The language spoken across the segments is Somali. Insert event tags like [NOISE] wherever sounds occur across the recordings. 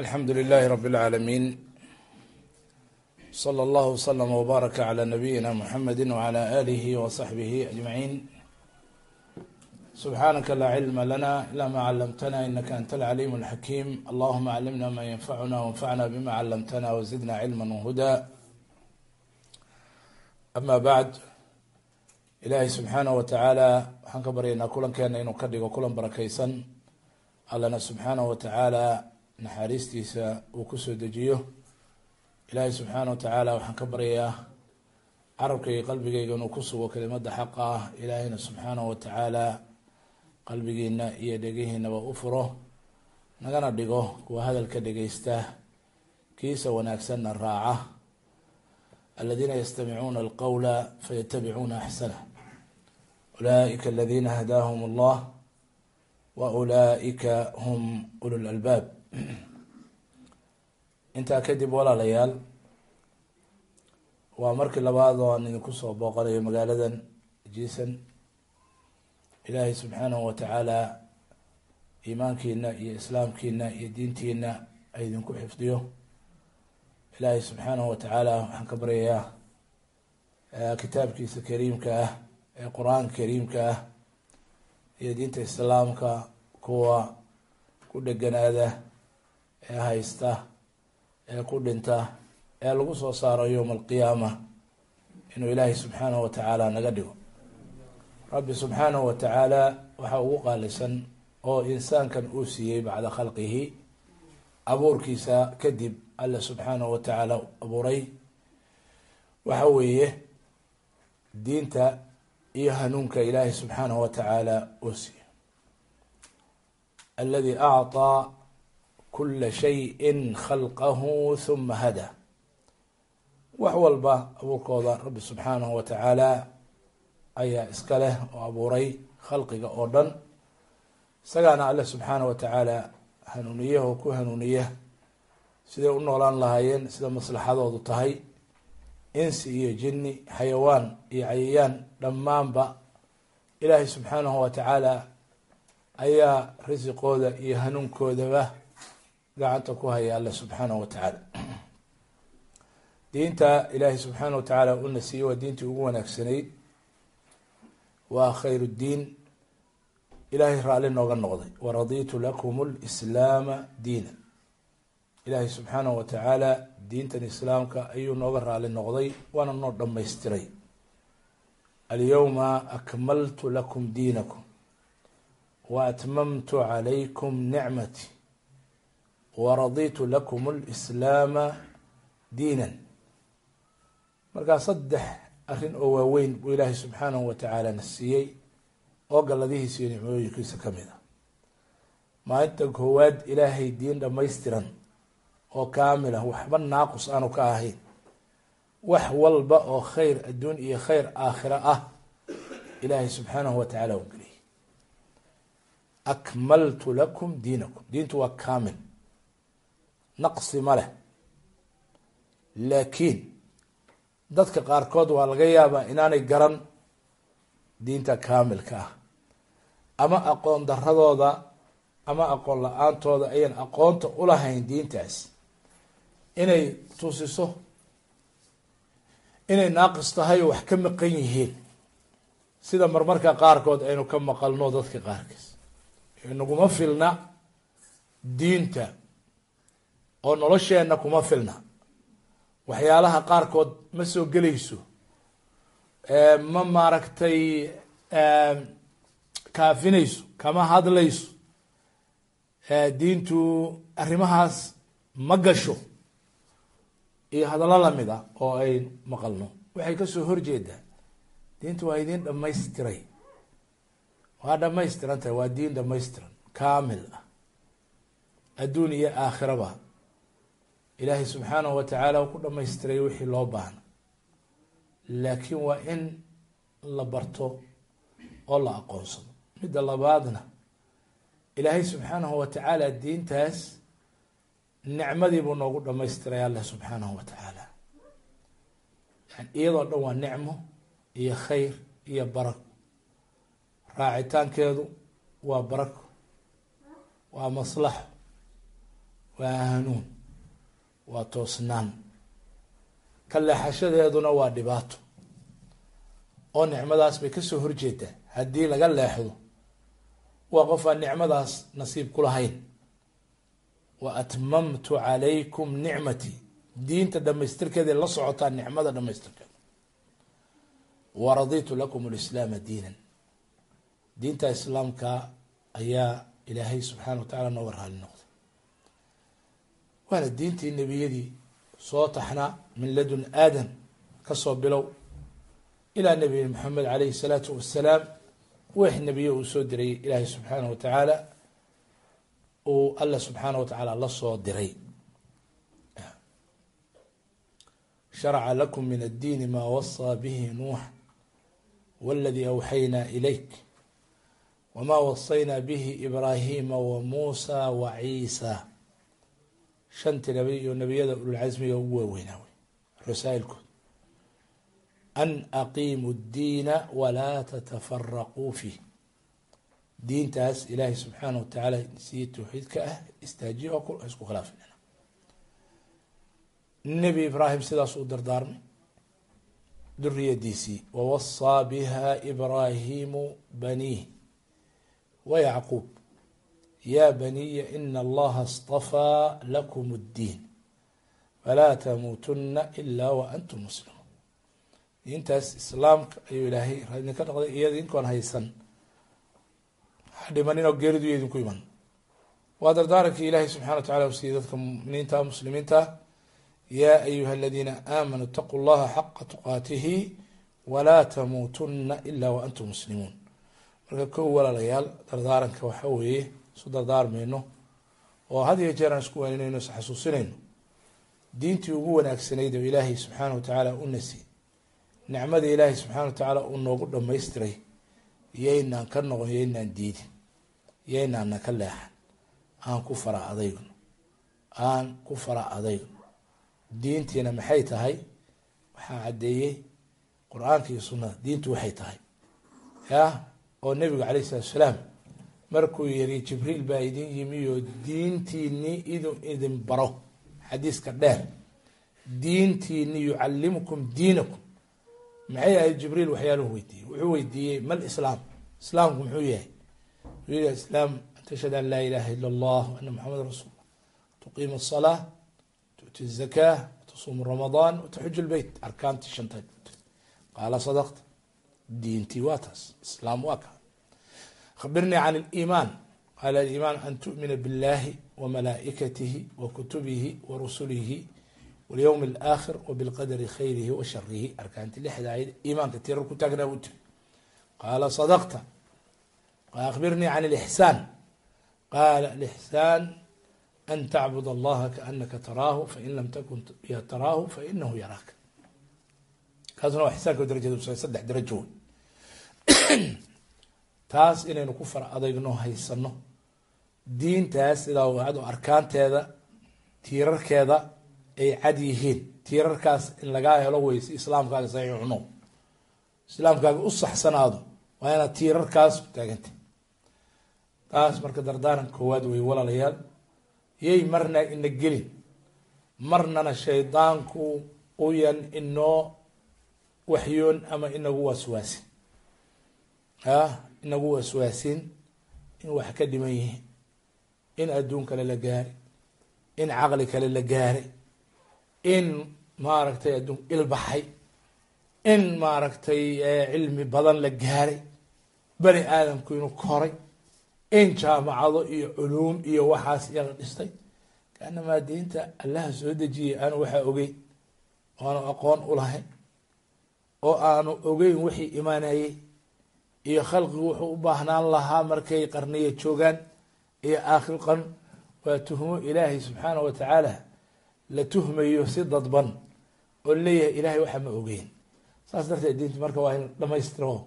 alxamdu lilahi rab اlcaalamiin slى اllah wslm wbaaraka clى nabiyina mxamedi wclى alihi wصaxbihi ajmaciin subxaanaka laa cilma lana ila ma calamtana inaka anta alcaliim اlxakiim allahuma climna ma yanfacuna wanfacna bima calamtana wzidna cilma whuda ama bacd ilaahay subxaanaه wa tacaala waxaan ka baryaynaa kulankeena inuu ka dhigo kulan barakeysan allana subxaanaه wa tacaala naxariistiisa uu ku soo dejiyo. Ilaahay subxaana wa tacaala waxaan ka baryayaa carabkayga qalbigayga inuu ku sugo kelimada xaqa. Ah ilaahayna subxaanahu wa tacaala qalbigiina iyo dhegihiinaba u furo. Nagana dhigo kuwa hadalka dhegeysta kiisa wanaagsanna raaca. Aladiina yastamicuuna alqowla fayatabicuuna axsana. Ulaa'ika aladiina hadaahum allah wa ulaa'ika hum ulu lalbaab [CLEARS THROAT] intaa kadib walaalayaal waa markii labaad oo aan idinku soo booqanayo magaaladan jiisan ilaahay subxaanahu wa tacaala iimaankiina iyo islaamkiina iyo diintiina ay idinku xifdiyo. Ilaahay subxaanahu wa tacaala waxaan ka baryayaa kitaabkiisa kariimka ah ee qur'aanka kariimka ah iyo diinta islaamka kuwa ku dheganaada ee haysta ee ku dhinta ee lagu soo saaro yowma alqiyaama inuu ilaahay subxaanahu wa tacaala naga dhigo. Rabbi subxaanahu wa tacaala waxaa ugu qaalisan oo insaankan uu siiyey bacda khalqihi abuurkiisa kadib alle subxaanahu wa tacaala abuuray. Waxa weeye diinta iyo hanuunka ilaahay subxaanahu wa tacaala uu siiyo aladi acطaa kula shayin khalqahu huma hada wax walba abuurkooda rabbi subxaanahu wa tacaala ayaa iska leh oo abuuray khalqiga oo dhan. Isagaana alle subxaanahu wa tacaala hanuuniyaha oo ku hanuuniya siday u noolaan lahaayeen sida maslaxadoodu tahay insi iyo jinni xayawaan iyo cayayaan dhammaanba ilaahay subxaanahu wa tacaala ayaa risiqooda iyo hanuunkoodaba gacanta ku haya alla subxaanahu wa tacaala. Diinta ilaahay subxaana wa tacaala una siiyey waa diintii ugu wanaagsanayd waa khayr ddiin ilaahay raalli nooga noqday. Waraditu lakum lislaama diina ilaahay subxaanahu wa tacaala diintan islaamka ayuu nooga raalli noqday waana noo dhamaystiray alyowma akmaltu lakum diinakum wa atmamtu calaykum nicmati waraditu lakum lislaama diinan markaa saddex arrin oo waaweyn buu ilaahay subxaanahu wa tacaala na siiyey oo galladihiisa iyo nicmooyinkiisa ka mid a maalinta koowaad ilaahay diin dhamaystiran oo kaamil ah waxba naaqus aanu ka ahayn wax walba oo khayr adduun iyo khayr aakhira ah ilaahay subxaanahu wa tacaala u geliyay akmaltu lakum diinakum diintu waa kaamil naqsi ma leh. Laakiin dadka qaarkood waa laga yaabaa inaanay garan diinta kaamilka ah. Ama aqoon daradooda ama aqoon la'aantooda ayan aqoonta ulahayn diintaas. Inay tusiso inay naaqis tahay oo wax ka maqan yihiin. Sida marmarka qaarkood aynu ka maqalno dadka qaarkiis. Naguma filna diinta oo nolosheenna kuma filna. Waxyaalaha qaarkood ma soo gelayso. Ma maaragtay kaafinayso kama hadlayso. Diintu arrimahaas ma gasho. Iyo hadallo la mid a oo ay maqalno. Waxay ka soo horjeedaa diintu waa idiin dhamaystiray waa dhamaystiran tahay waa diin dhamaystiran kaamil. Ah adduun iyo aakhiraba ilaahay subxaanahu wa tacaala uu ku dhamaystiray wixii loo baahna laakiin waa in la barto oo la aqoonsado. Midda labaadna ilaahay subxaanahu wa tacaala diintaas nicmadiibuu noogu dhamaystiray allah subxaanahu wa tacaala yani iyadoo dhan waa nicmo iyo khayr iyo barako raacitaankeedu waa barako waa maslaxo waa hanuun waa toosnaan. Ka leexashadeeduna waa dhibaato. Oo nicmadaas bay ka soo horjeedaa haddii laga leexdo. Waa qof aan nicmadaas nasiib ku lahayn. Wa atmamtu calaykum nicmatii diinta dhamaystirkeeda la socotaa nicmada dhamaystirkeeda wa raditu lakum lislaama diinan. Diinta islaamka ayaa ilaahay subxaana wa tacala nooga raali noqday waana diintii nebiyadii soo taxnaa min ladun aadam ka soo bilow ilaa nebi maxamed caleyhi salaatu wasalaam wix nebiye uu soo diray ilaahay subxaana wa tacaala uu alla subxaana wa tacaala la soo diray. Sharca lakum min addiini maa wasaa bihi nuux waladii awxaynaa ilayk wamaa wasaynaa bihi ibraahima wa muusa wa ciisa shantii nabi iyo nebiyada ululcasmiga ugu waaweynaa wey rasaailkood. An aqiimu ddiina walaa tatafaraquu fiih diintaas ilaahay subxaana wa tacaala sii tawxiidka ah istaajiya oo isku khilaafin nebi ibraahim sidaas uu dardaarmay duriyadiisii wawasaa biha ibraahimu baniih wa yacquub ya baniya ina allaha اstafaa lakum اddiin falaa tamuutuna ila wa antum muslimuun diintaas islaamka ayuu ilaahay idinka noqday iyada idinkoon haysan ha dhimaninoo geeridu iyo idinku iman waa dardaarankii ilaahay subxana wa tacala u siiyey dadka muminiinta muslimiinta ya ayuha aladiina aamanuu itaquu llaha xaqa tuqaatihi walaa tamuutuna ila wa antum muslimuun marka kow walaalayaal dardaaranka waxa weeye isu dardaarmayno oo had iyo jeer aan isku waaninayno is xasuusinayno. Diintii ugu wanaagsanayd oo ilaahay subxaana wa tacaala u nasiy nicmadii ilaahay subxana wa tacaala uu noogu dhamaystiray iyoynaan ka noqon iyoynaan diidin iyoynaanna ka leexan aan ku fara adaygno aan ku fara adaygno diintiina maxay tahay? Waxaa caddeeyey qur'aanka iyo sunnada. Diintu waxay tahay yah oo nebigu calayh salatu salaam markuu yiri jibriil baa idin yimi oo diintiini idin idin baro xadiiska dheer. Diintiini yucallimukum diinakum. Maxay ahayd jibriil waxyaaluhu weydiiyey? Wuxuu weydiiyey mal islaam. Islaamku muxuu yahay? Wuxuu islaam an tashhad an laa ilaha ila allah ana maxameda rasuul lah tuqiima asalaa tu'ti zakaa watusuumu ramadaan wataxuju lbeyt arkaantii shantaad. Qaala sadaqta. Diintii waa taas. Islaam waa ka abirnii can liimaan qaala aliimaan an tu'mina biاllahi wamalaa'ikatihi wakutubihi warusulihi walyowm alaakhir wabilqadari khayrihi wa sharihi arkaanti lixda ayd iimaanka tirar ku taagnaa u tiri. Qaala sadaqta. Abirnii can lixsaan qaala alixsaan an tacbud allaha kaanaka taraahu fain lam takun taraahu fainahu yaraaka kaasna waa ixsaanka darajada saddex darajo wey taas inaynu ku far adaygno haysano diintaas sidaa wado arkaanteeda tiirarkeeda ay cad yihiin. Tiirarkaas in lagaa helo weyse islaamkaaga saxiixuno islaamkaaga u saxsanaado waa inaad tiirarkaas u taagantay. Taas marka dardaaran koowaad wey walaalayaal. Yay marna ina gelin. Marnana shaydaanku uyan inoo waxyoon ama inagu waswaasin. Ah inagu waswaasin in wax ka dhiman yihiin in adduun kale la gaaray in caqli kale la gaaray in maaragtay adduun ilbaxay in maaragtay cilmi badan la gaaray bani aadamku inuu koray in jaamacado iyo culuum iyo waxaas iyaga dhistay. Kaanamaa diinta allaha soo dejiyay aanu waxaa ogeyn oo aqoon u lahayn oo aanu ogeyn wixii imaanayey iyo khalqigu wuxuu u baahnaan lahaa markay qarniya joogaan iyo aakhir qarn. Waa tuhmo ilaahay subxaana wa tacaala la tuhmayo si dadban oo leeyahay ilaahay waxa ma ogeyn. Saas darteed diinta marka waa in dhamaystiro.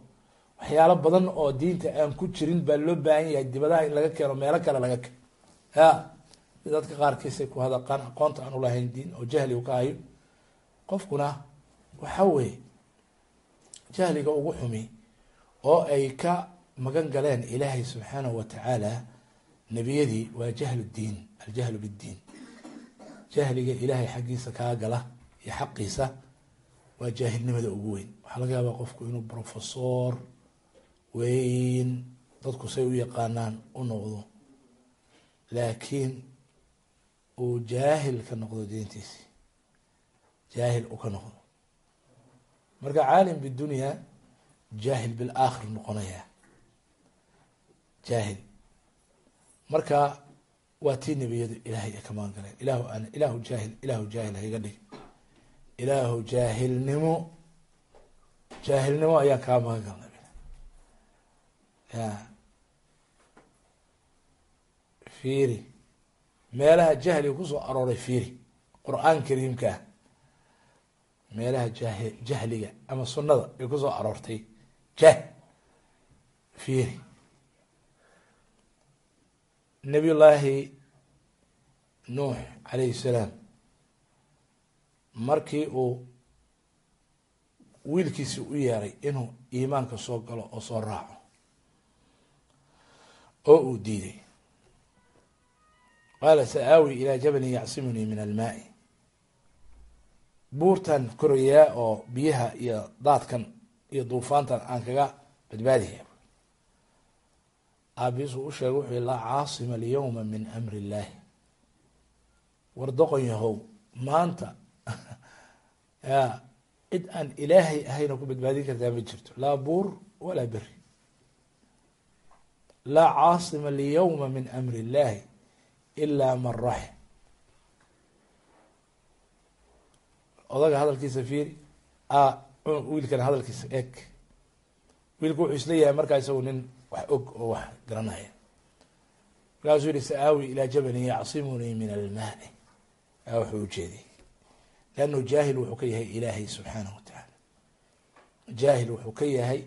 Waxyaalo badan oo diinta aan ku jirin baa loo baahan yahay dibadaha in laga keeno meelo kale laga keeno ya dadka qaarkiisay ku hadaqaan aqoonta aan ulahayn diin oo jahli u hayo qofkuna waxa weeye jahliga ugu xumi oo ay ka magan galeen ilaahay subxaanahu wa tacaala nebiyadii waa jahlu diin aljahlu biddiin. Jahliga ilaahay xaggiisa kaa gala iyo xaqiisa waa jaahilnimada ugu weyn. Waxaa laga yaabaa qofku inuu professor weyn dadku say u yaqaanaan u noqdo. Laakiin uu jaahil ka noqdo diintiisi. Jaahil uu ka noqdo. Marka caalim bidunya jaahil bilaakhir noqonaya. Jaahil. Marka waa tii nebiyadu ilaahay ay ka magan galeen ilahu an ilaahu jaahil ilaahu jaahil hayga dhig. Ilaahu jaahilnimo jaahilnimo ayaan kaa magan galnay ya. Fiiri. Meelaha jahliga ku soo arooray fiiri. Qur'aan kariimkaa meelaha jah jahliga ama sunnada ay ku soo aroortay jah fiiri nabiy llaahi nuux calayhi salaam. Markii uu wiilkiisi u yeeray inuu iimaanka soo galo oo soo raaco oo uu diiday. Qaala sa-aawi ilaa jabalin yacsimunii min almaai. Buurtan korayaa oo biyaha iyo daadkan iyo duufaantan aan kaga badbaadaya aabiisuu u sheegay wuxuu laa caasima alyawma min amri illaahi war doqon yahow maanta [LAUGHS] ya cid aan ilaahay ahayna ku badbaadin kartaa ma jirto. Laa buur walaa beri laa caasima alyawma min amri illahi ilaa man raxim odaga hadalkiisa fiiri a wiilkana hadalkiisa eg wiilku wuxuu isla yahay markaa isagu nin wax og oo wax garanaya. Markaasuu yihi sa-aawi ilaa jabalin yacsimunii min almaai a wuxuu ujeediyay leannahu jaahil wuxuu ka yahay ilaahay subxaanahu wa tacaala jaahil wuxuu ka yahay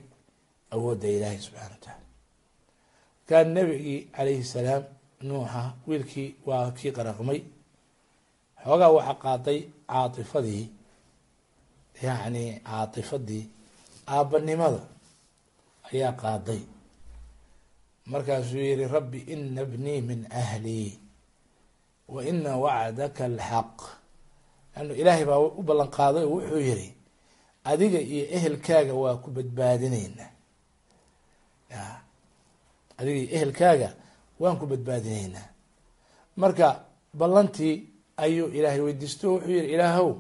awoodda ilaahay subxana wa tacaala markaa nebigii calayhi salaam nuuxa wiilkii waa kii qaraqmay xoogaa waxaa qaaday caatifadii yacni caatifadii aabbanimada ayaa qaaday. Markaasuu yihi rabbi ina bnii min ahlii wa ina wacdaka alxaq. Leannu ilaahay baa u ballan qaaday oo wuxuu yihi adiga iyo ehelkaaga waa ku badbaadineynaa ya adiga iyo ehelkaaga waan ku badbaadineynaa marka ballantii ayuu ilaahay weydiisto wuxuu yihi ilaahow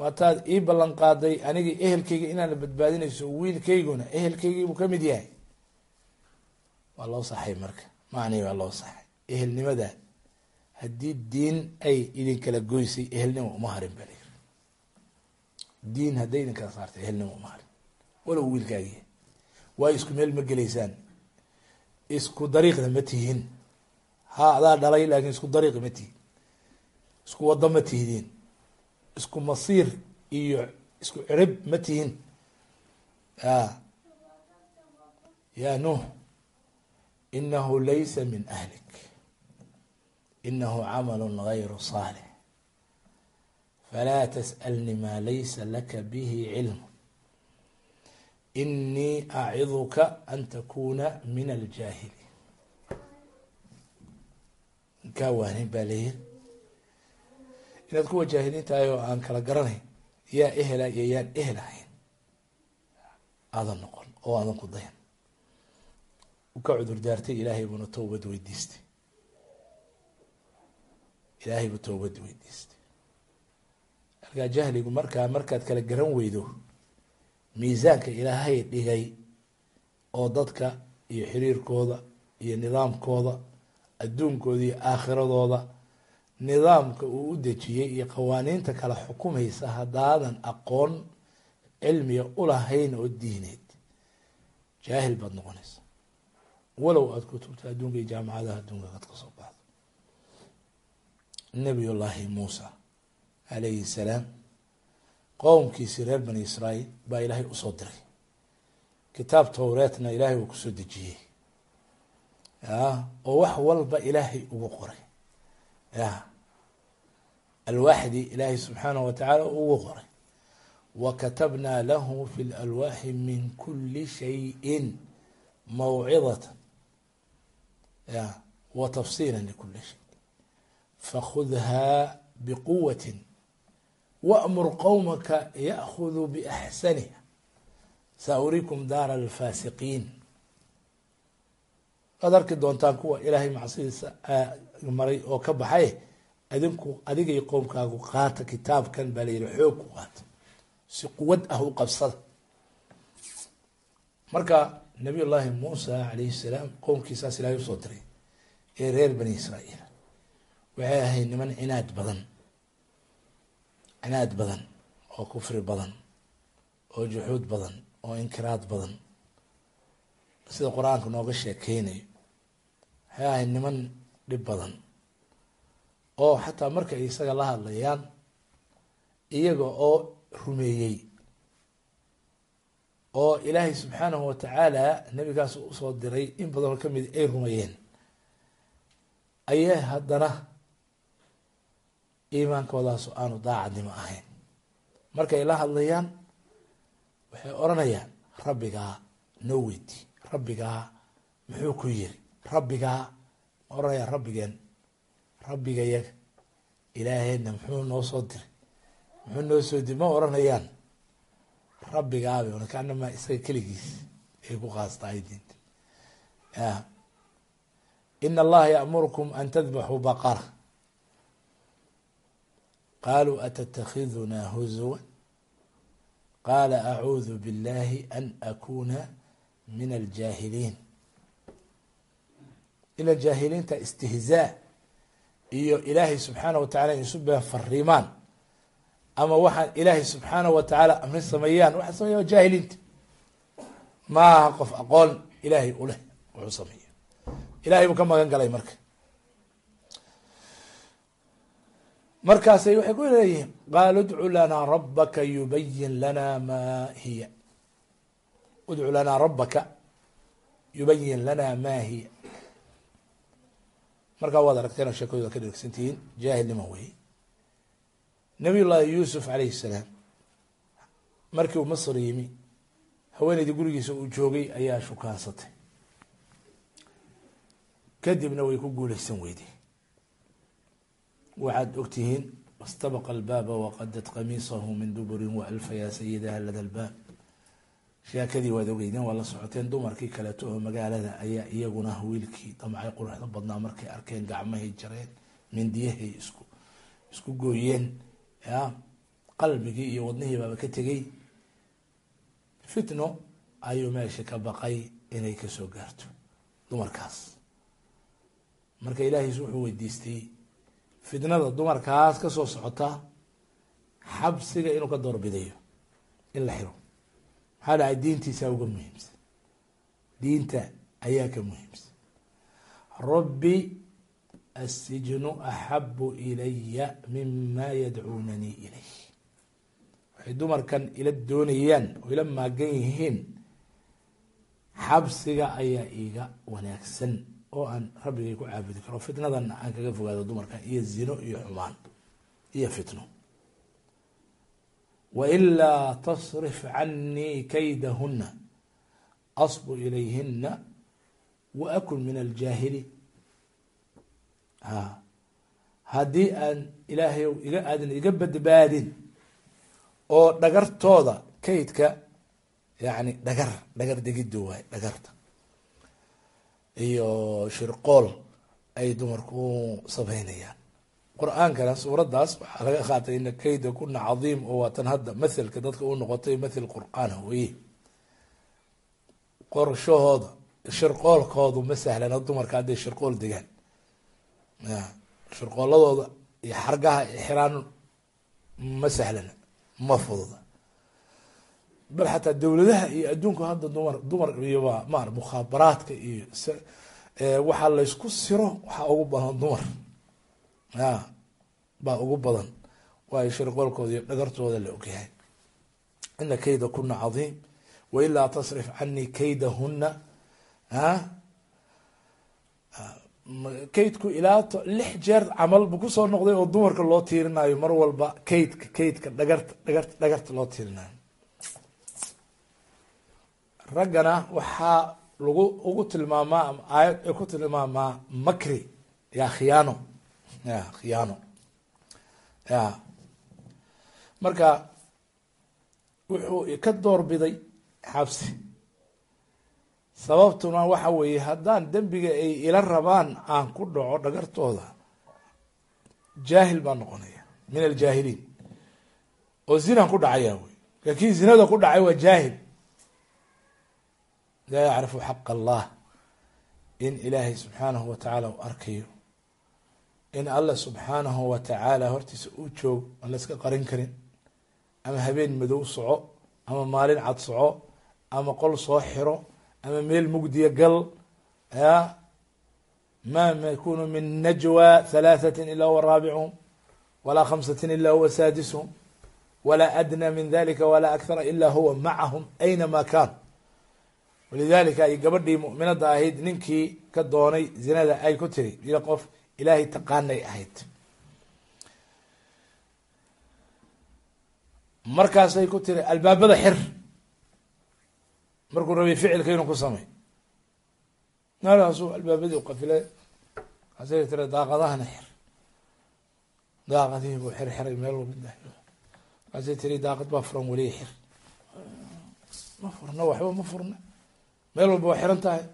waataad ii ballan qaaday anigii ehelkayga inaana badbaadinayso wiilkayguna ehelkaygiibuu ka mid yahay. Waa loo saxay marka. Macnii waa loo saxay. Ehelnimada haddii diin ay idinkala goysay ehelnimo uma harin layiri diin hadday idinkala saartay ehelnimo uma harin. Walow wiilkaagii waayo isku meel ma gelaysaan. Isku dariiqna ma tihin. Ha adaa dhalay laakin isku dariiq ma tihin. Isku wado ma tihdin isku masiir iyo isku cirib ma tihin. Ya ya nuux inahu laysa min ahlik. Inahu camalu gayru saalix falaa tasأalni maa laysa laka bihi cilm. Inii aciduka an takuna min aljaahiliin. Kaa waanin baa layiri inaad kuwa jaahiliin tahay oo aan kala garanayn yaa ehela iyo yaan ehel ahayn aadan noqon oo aadan ku dayan ka cudur daartay ilaahay buuna towbad weydiistay. Ilaahay buu towbad weydiistay. Markaa jahligu markaa markaad kala garan weydo miisaanka ilaahay dhigay oo dadka iyo xiriirkooda iyo nidaamkooda adduunkooda iyo aakhiradooda nidaamka uu u dejiyey iyo qawaaniinta kala xukumaysa haddaadan aqoon cilmiga ulahayn oo diineed. Jaahil baad noqonaysa. Walow aada kutubta adduunka iyo jaamacadaha adduunka aad ka soo baxdo nabiy muusa calayhi salaam qowmkiisii reer bani israail baa ilaahay u soo diray. Kitaab towreetna ilaahay uu ku soo dejiyey. Ya oo wax walba ilaahay ugu qoray ya. Alwaaxdii ilaahay subxaanahu watacaala ugu qoray. Wa katabnaa lahu fi lalwaaxi min kuli shayin mawcidata ya. Wa tafsiila likuli shay. Fakhudhaa biquwatin wamur qowmaka yaأkhuduu biaxsaniha sauriikum daara alfaasiqiin waad arki doontaan kuwa ilaahay macsidiisa maray oo ka baxay adinku adigay qowmkaagu qaata kitaabkan baa la yihi xoog ku qaata. Si quwad ah u qabsada. Marka nabiy llaahi muusa calayhi salaam qowmkiisaas ilahay u soo diray ee reer bani israa'iil. Waxay ahayd niman cinaad badan. Cinaad badan oo kufri badan oo juxuud badan oo inkiraad badan. Sida qur'aanka nooga sheekeynayo waxay ahayd niman dhib badan. Oo xataa markay isaga la hadlayaan iyaga oo rumeeyey. Oo ilaahay subxaanahu watacaala nabigaas u soo diray in badanoo ka mid ay rumeeyeen. Ayay haddana iimaankoodaas aanu daacadnimo ahayn. Markay la hadlayaan waxay odhanayaan rabbigaa noo weydii. Rabbigaa muxuu ku yiri rabbigaa odhanayaan rabbigeen rabbigayaga ilaaheenna muxuu noo soo diray. Muxuu noo soo diri ma odhanayaan rabbigaabay ona kaanama isaga keligiis ay ku qaastahay diinta ya. In allaha ya'murukum an tadbaxuu baqara. Qaluu atatakidunaa huzuwa qaala acuudu biاllahi an akuna min aljaahiliin ila jaahiliinta istihzaa iyo ilaahay subxaanah wa tacala isu been fariimaan ama waxaan ilaahay subxaanah wa tacaala amri sameeyaan waxaa sameeya waa jaahiliinta. Maaha qof aqoon ilaahay uleh wuxuu sameeya ilahay buu ka magan galay marka. Markaasay waxay ku leeyihiin qaal udcu lanaa rabaka yubayin lana ma hiya. Udcu lanaa rabaka yubayin lana ma hiya markaa waad aragteen oo sheekadooda ka dhergsantihiin jaahilnimo wey nabiy llahi yuusuf calayhi salaam markii uu masr yimi haweeneydii gurigiisa uu joogay ayaa shukaansatay. Kadibna way ku guuleysan weyday waxaad ogtihiin wastabaqa albaaba waqadat qamiisahu min duburin waalfa yaa sayidaha lada albaab sheekadii waad ogeydeen waa la socoteen dumarkii kaleeto oo magaalada ayaa iyaguna wiilkii damcay quruxda badnaa markay arkeen gacmahay jareen mindiyahay isku isku gooyeen ya qalbigii iyo wadnihii baaba ka tegey. Fitno ayuu meesha ka baqay inay ka soo gaarto dumarkaas. Marka ilaahiis wuxuu weydiistay fitnada dumarkaas ka soo socota xabsiga inuu ka doorbidayo in la xiro maxaa dhahay diintiisa uga muhiimsan? Diinta ayaa ka muhiimsan. Rabbi assijnu axabu ilaya mima yadcuunanii ilayh. Waxay dumarkan ila doonayaan oo ila maagan yihiin xabsiga ayaa iiga wanaagsan oo aan rabbigay ku caabudi karo. Fitnadanna aan kaga fogaado dumarkan iyo zino iyo xumaan iyo fitno wailaa tasrif canii kaydahuna asbu ilayhina wa akun min aljaahiliin ha haddii aan ilaahay iga aadan iga badbaadin oo dhagartooda kaydka yani dhagar dhagar degiddo waay dhagarta iyo shirqool ay dumarku u sameynayaan qur'aankana suuraddaas waxaa laga qaatay ina kayda kuna cadiim oo waatan hadda mathelka dadka u noqotay mathel qur'aana weye qorshahooda shirqoolkoodu ma sahlana dumarka hadday shirqool degaan. Shirqooladooda iyo xargaha xiraan ma sahlana ma fududa. Bal xataa dowladaha iyo adduunku hadda dumar dumar iyoba ma mukhaabaraadka iyo waxaa laysku siro waxaa ugu badan dumar ya baa ugu badan. Waayo shirqoolkooda iyo dhagartooda la ogyahay. Ina kayda kuna cadiim. Wailaa tasrif canii kaydahuna a kaydku ilaa lix jeer camal bu ku soo noqday oo dumarka loo tiirinayo mar walba kaydka kaydka dhagarta dhagarta dhagarta loo tiirinayo. Raggana waxaa lagu ugu tilmaamaa ama aayad ay ku tilmaamaa makri ya khiyaano ya khiyaano. Ya. Marka wuxuu ka doorbiday xabsi. Sababtuna waxa weeye haddaan dembiga ay ila rabaan aan ku dhaco dhagartooda jaahil baan noqonaya min aljaahiliin. Oo zinaan ku dhacaya wey laakin zinada ku dhacay waa jaahil. Laa yacrifu xaq allah in ilaahay subxaanahu wa tacaala u arkayo in allah subxaanahu wa tacaala hortiisa uu joog aan la iska qarin karin ama habeen madow soco ama maalin cad soco ama qol soo xiro ama meel mugdiya gal ya ma yakunu min najwa halaathati ila huwa raabicuhum walaa khamsati ila huwa saadisuhum walaa adnى min dalika walaa akthara ila huwa macahum aynama kan walidalika ay gabadhii mu'minada ahayd ninkii ka doonay zinada ay ku tiri ila qof ilaahay taqaanay ahayd. Markaasay ku tiri albaabada xir. Markuu rabay ficilka inuu ku samey markaasuu albaabadii qafile asay tiri daaqadahana xir. Daaqadihii buu xir xiray meel walba markaasay tiri daaqad baa furan weliya xir. Ma furna waxba ma furna. Meel walba waa xiran tahay.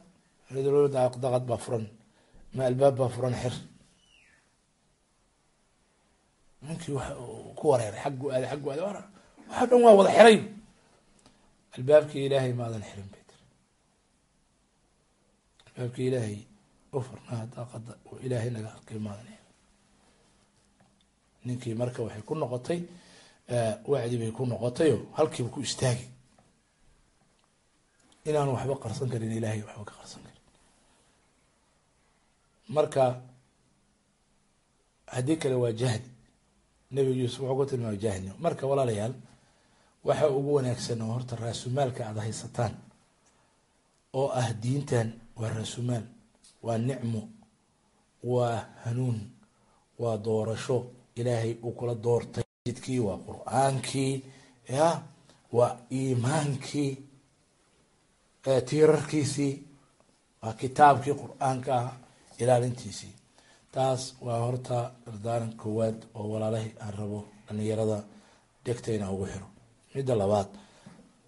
Daaqad baa furan. Ma albaab baa furan xir ninkii ku wareeray xaggu aaday xaggu aaday waxa dhan waa wada xiray albaabkii ilaahay maadan xirin bay tiri albaabkii ilaahay u furnaa daaqada oo ilaahay naga arkay maadan xirin. Ninkii marka waxay ku noqotay wacdi bay ku noqotayo halkiiba ku istaagi inaanu waxba qarsan karin ilaahay waxba ka qarsan karin. Marka haddii kale waa jahli nebigu yuusuf wuxuu ku tilmaamay jahlnimo marka walaalayaal waxa ugu wanaagsan oo horta raasumaalka aada haysataan oo ah diintan waa raasumaal waa nicmo waa hanuun waa doorasho. Ilaahay uu kula doortay jidkii waa qur'aankii ya waa iimaankii tiirarkiisii waa kitaabkii qur'aanka ah ilaalintiisii taas waa horta dardaaran koowaad oo walaalahay aan rabo dhalinyarada dhegta inaan ugu xiro. Midda labaad.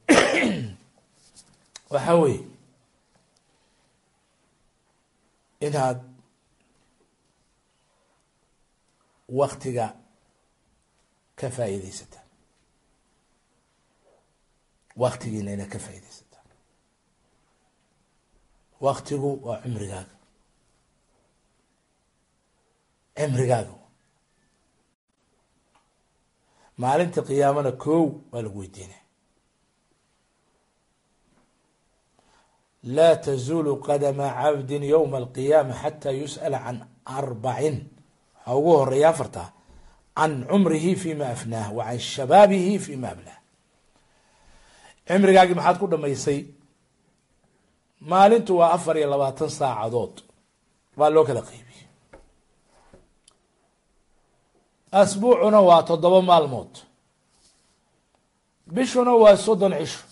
[CLEARS THROAT] Waxaa weeye inaad waktiga ka faa'iideysataan waktigiina inaad ka faa'iideysataan waktigu waa cumrigaaga cimrigaaga maalinta qiyaamana kow waa lagu weydiinaya laa tazuulu qadama cabdi ywma alqiyaama xataa yus'ala can arbacin. Waxaa ugu horreeya afarta can cumrihi fima afnaah wa can shabaabihi fima ablah cimrigaagii maxaad ku dhamaysay maalintu waa afar iyo labaatan saacadood. Baa loo kala qeybiyey asbuucuna waa toddoba maalmood bishuna waa soddon cisho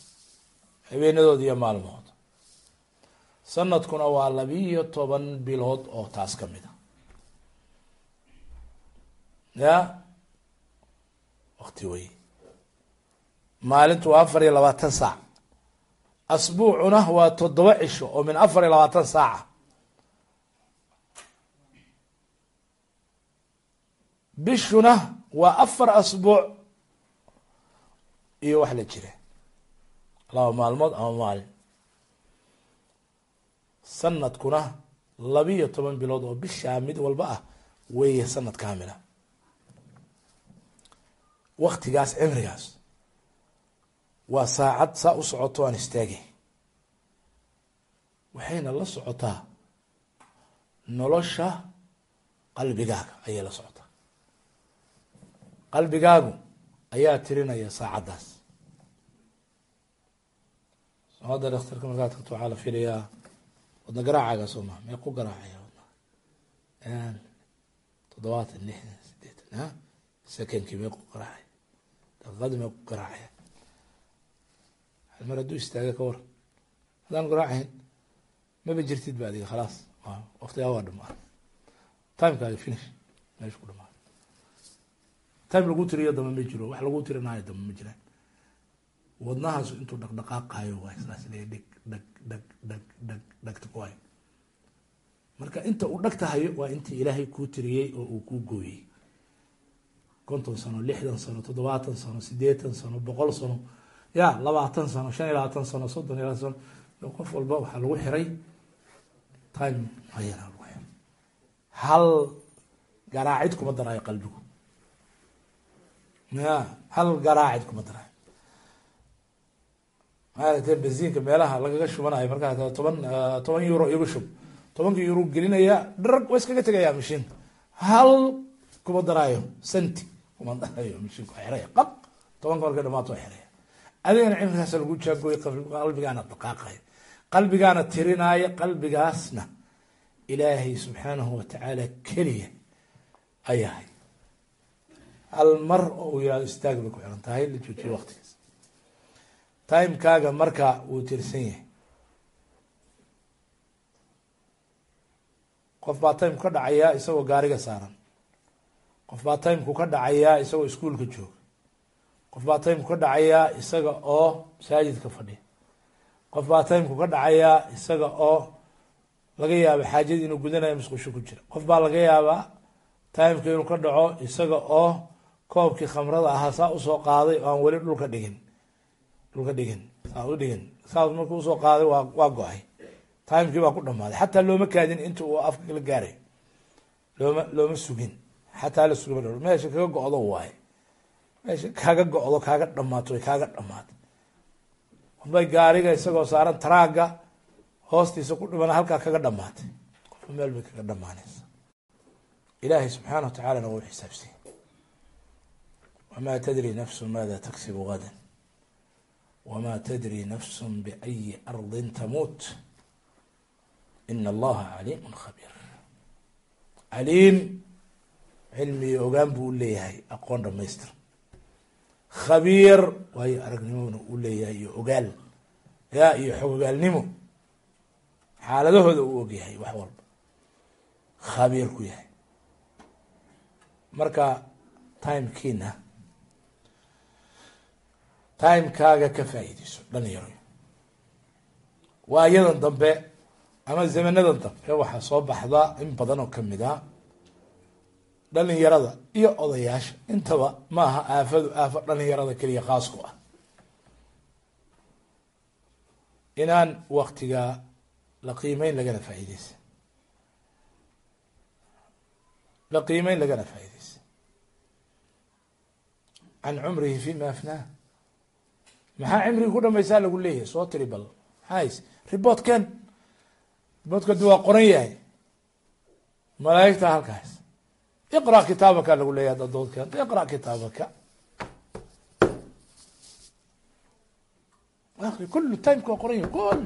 habeenadood iyo maalmood sanadkuna waa labiiyo toban bilood oo taas ka mid a ya wakti wey maalintu waa afar iyo labaatan saac asbuucuna waa toddoba cisho oo min afar iyo labaatan saaca bishuna waa afar asbuuc iyo wax la jira. Laba maalmood ama maalin. Sanadkuna labiiyo toban bilood oo bishaa mid walba ah weeye sanad kaamila. Waktigaas cimrigaas. Waa saacad saa u socoto aan istaagay waxayna la socotaa nolosha qalbigaaga ayay la socotaa qalbigaagu ayaa tirinaya saacaddaas. Hadda dhakhtarka markaad tagto waxaa la filayaa wadna garaacaaga soo maha mee ku garaacaya wadna. Toddobaatan lixdan sideetan a sekonkii mee ku garaacaya daqiiqadii mee ku garaacaya mar hadduu istaaga ka waran haddaan garaacayn maba jirtid ba adiga khalaas. Waktigaa waa dhamaa timekaaga finish. Meesha ku dhamaa time lagu tiriyo damba ma jiro wax lagu tirinaayo damba ma jiraan. Wadnahaasu intuu dhaqdhaqaaqayo waa saas le dheg dhag dhag dhag dhag dhagta ku marka inta uu dhagta hayo waa intii ilaahay kuu tiriyey oo uu kuu gooyey. Konton sano lixdan sano toddobaatan sano sideetan sano boqol sano ya labaatan sano shan iyo labaatan sano soddon iyo labaatan sano qof walba waxaa lagu xiray. Time ayana lagu xiray. Hal garaacid kuma daraayo qalbigu hal garaacid kuma daraayo maaragtay bensiinka meelaha lagaga shubanayo markaa toban toban euro igu shub. Tobanka euro gelinaya dharag waa iskaga tegaya mashiinka hal kuma daraayo senti kuma daraayo mashiinku waa xiraya. Qab tobanka marka dhamaato waa xiraya. Adigana cimrigaas lagu jaagooy qalbigaana dhaqaaqaya qalbigaana tirinaayo qalbigaasna ilaahay subxaanahu watacaala keliya ayahay hal mar oo uu yihahdo istaag bay ku xiran tahay la joojiyo waqtigaas. Timekaaga marka wuu tirsan yahay. Qof baa timeku ka dhacayaa isagoo gaariga saaran. Qof baa timeku ka dhacayaa isagoo iskuolka jooga. Qof baa timeku ka dhacayaa isaga oo masaajidka fadhiya. Qof baa timeku ka dhacayaa isaga oo laga yaaba xaajadii inuu gudanayo musqusho ku jira. Qof baa laga yaabaa timeka inuu ka dhaco isaga oo koobkii khamrada ahaa saa u soo qaaday oo aan weli dhulka dhigin. Dhulka dhigin. Saa u dhigin. Saas markuu u soo qaaday waa waa go'ay. Timekii baa ku dhamaaday xataa looma kaadin inta uu afka la gaaray. Looma looma sugin. Xataa la sugin meesha kaga go-do waaye. Meesha kaaga go-do kaaga dhamaato kaaga dhamaatay qofbay gaariga isagoo saaran taraaga hoostiisa ku dhimana halkaa kaga dhamaatay qofba meel bay kaga dhamaanaysa ilaahay subxaana wa tacaalana waa wamaa tadri nafsu maada taksibu gadan wma tdri nafs bayi ardi tamuut in allaha caliim khabiir caliim cilmi iyo ogaan buu uleeyahay aqoon dhamaystir khabiir waayo aragnimona u leeyahay iyo ogaal ya iyo xogogaalnimo xaaladahooda uu ogyahay wax walba khabiir ku yahay marka timekiina timekaaga ka faa-iideyso dhalinyaro waa iyadan dambe ama zamanadan dambe waxaa soo baxda in badan oo ka mid a dhalinyarada iyo odayaasha. Intaba maaha aafadu aafo dhalinyarada keliya khaas ku ah. Inaan waktiga la qiimeyn lagana faa-iideysa la qiimeyn lagana faa-iideysa can cumrihi fima afnaa maxaa cimriga ku dhamaysaa lagu leeyahay? Soo tiri bal. Maxaas reportkan reportka di waa qoran yahay. Malaaigta halkaas. Iqra kitaabaka lagu leeyahay hadda doodkan iqra kitaabaka. Akri kulu timeka qoran yahay. Kul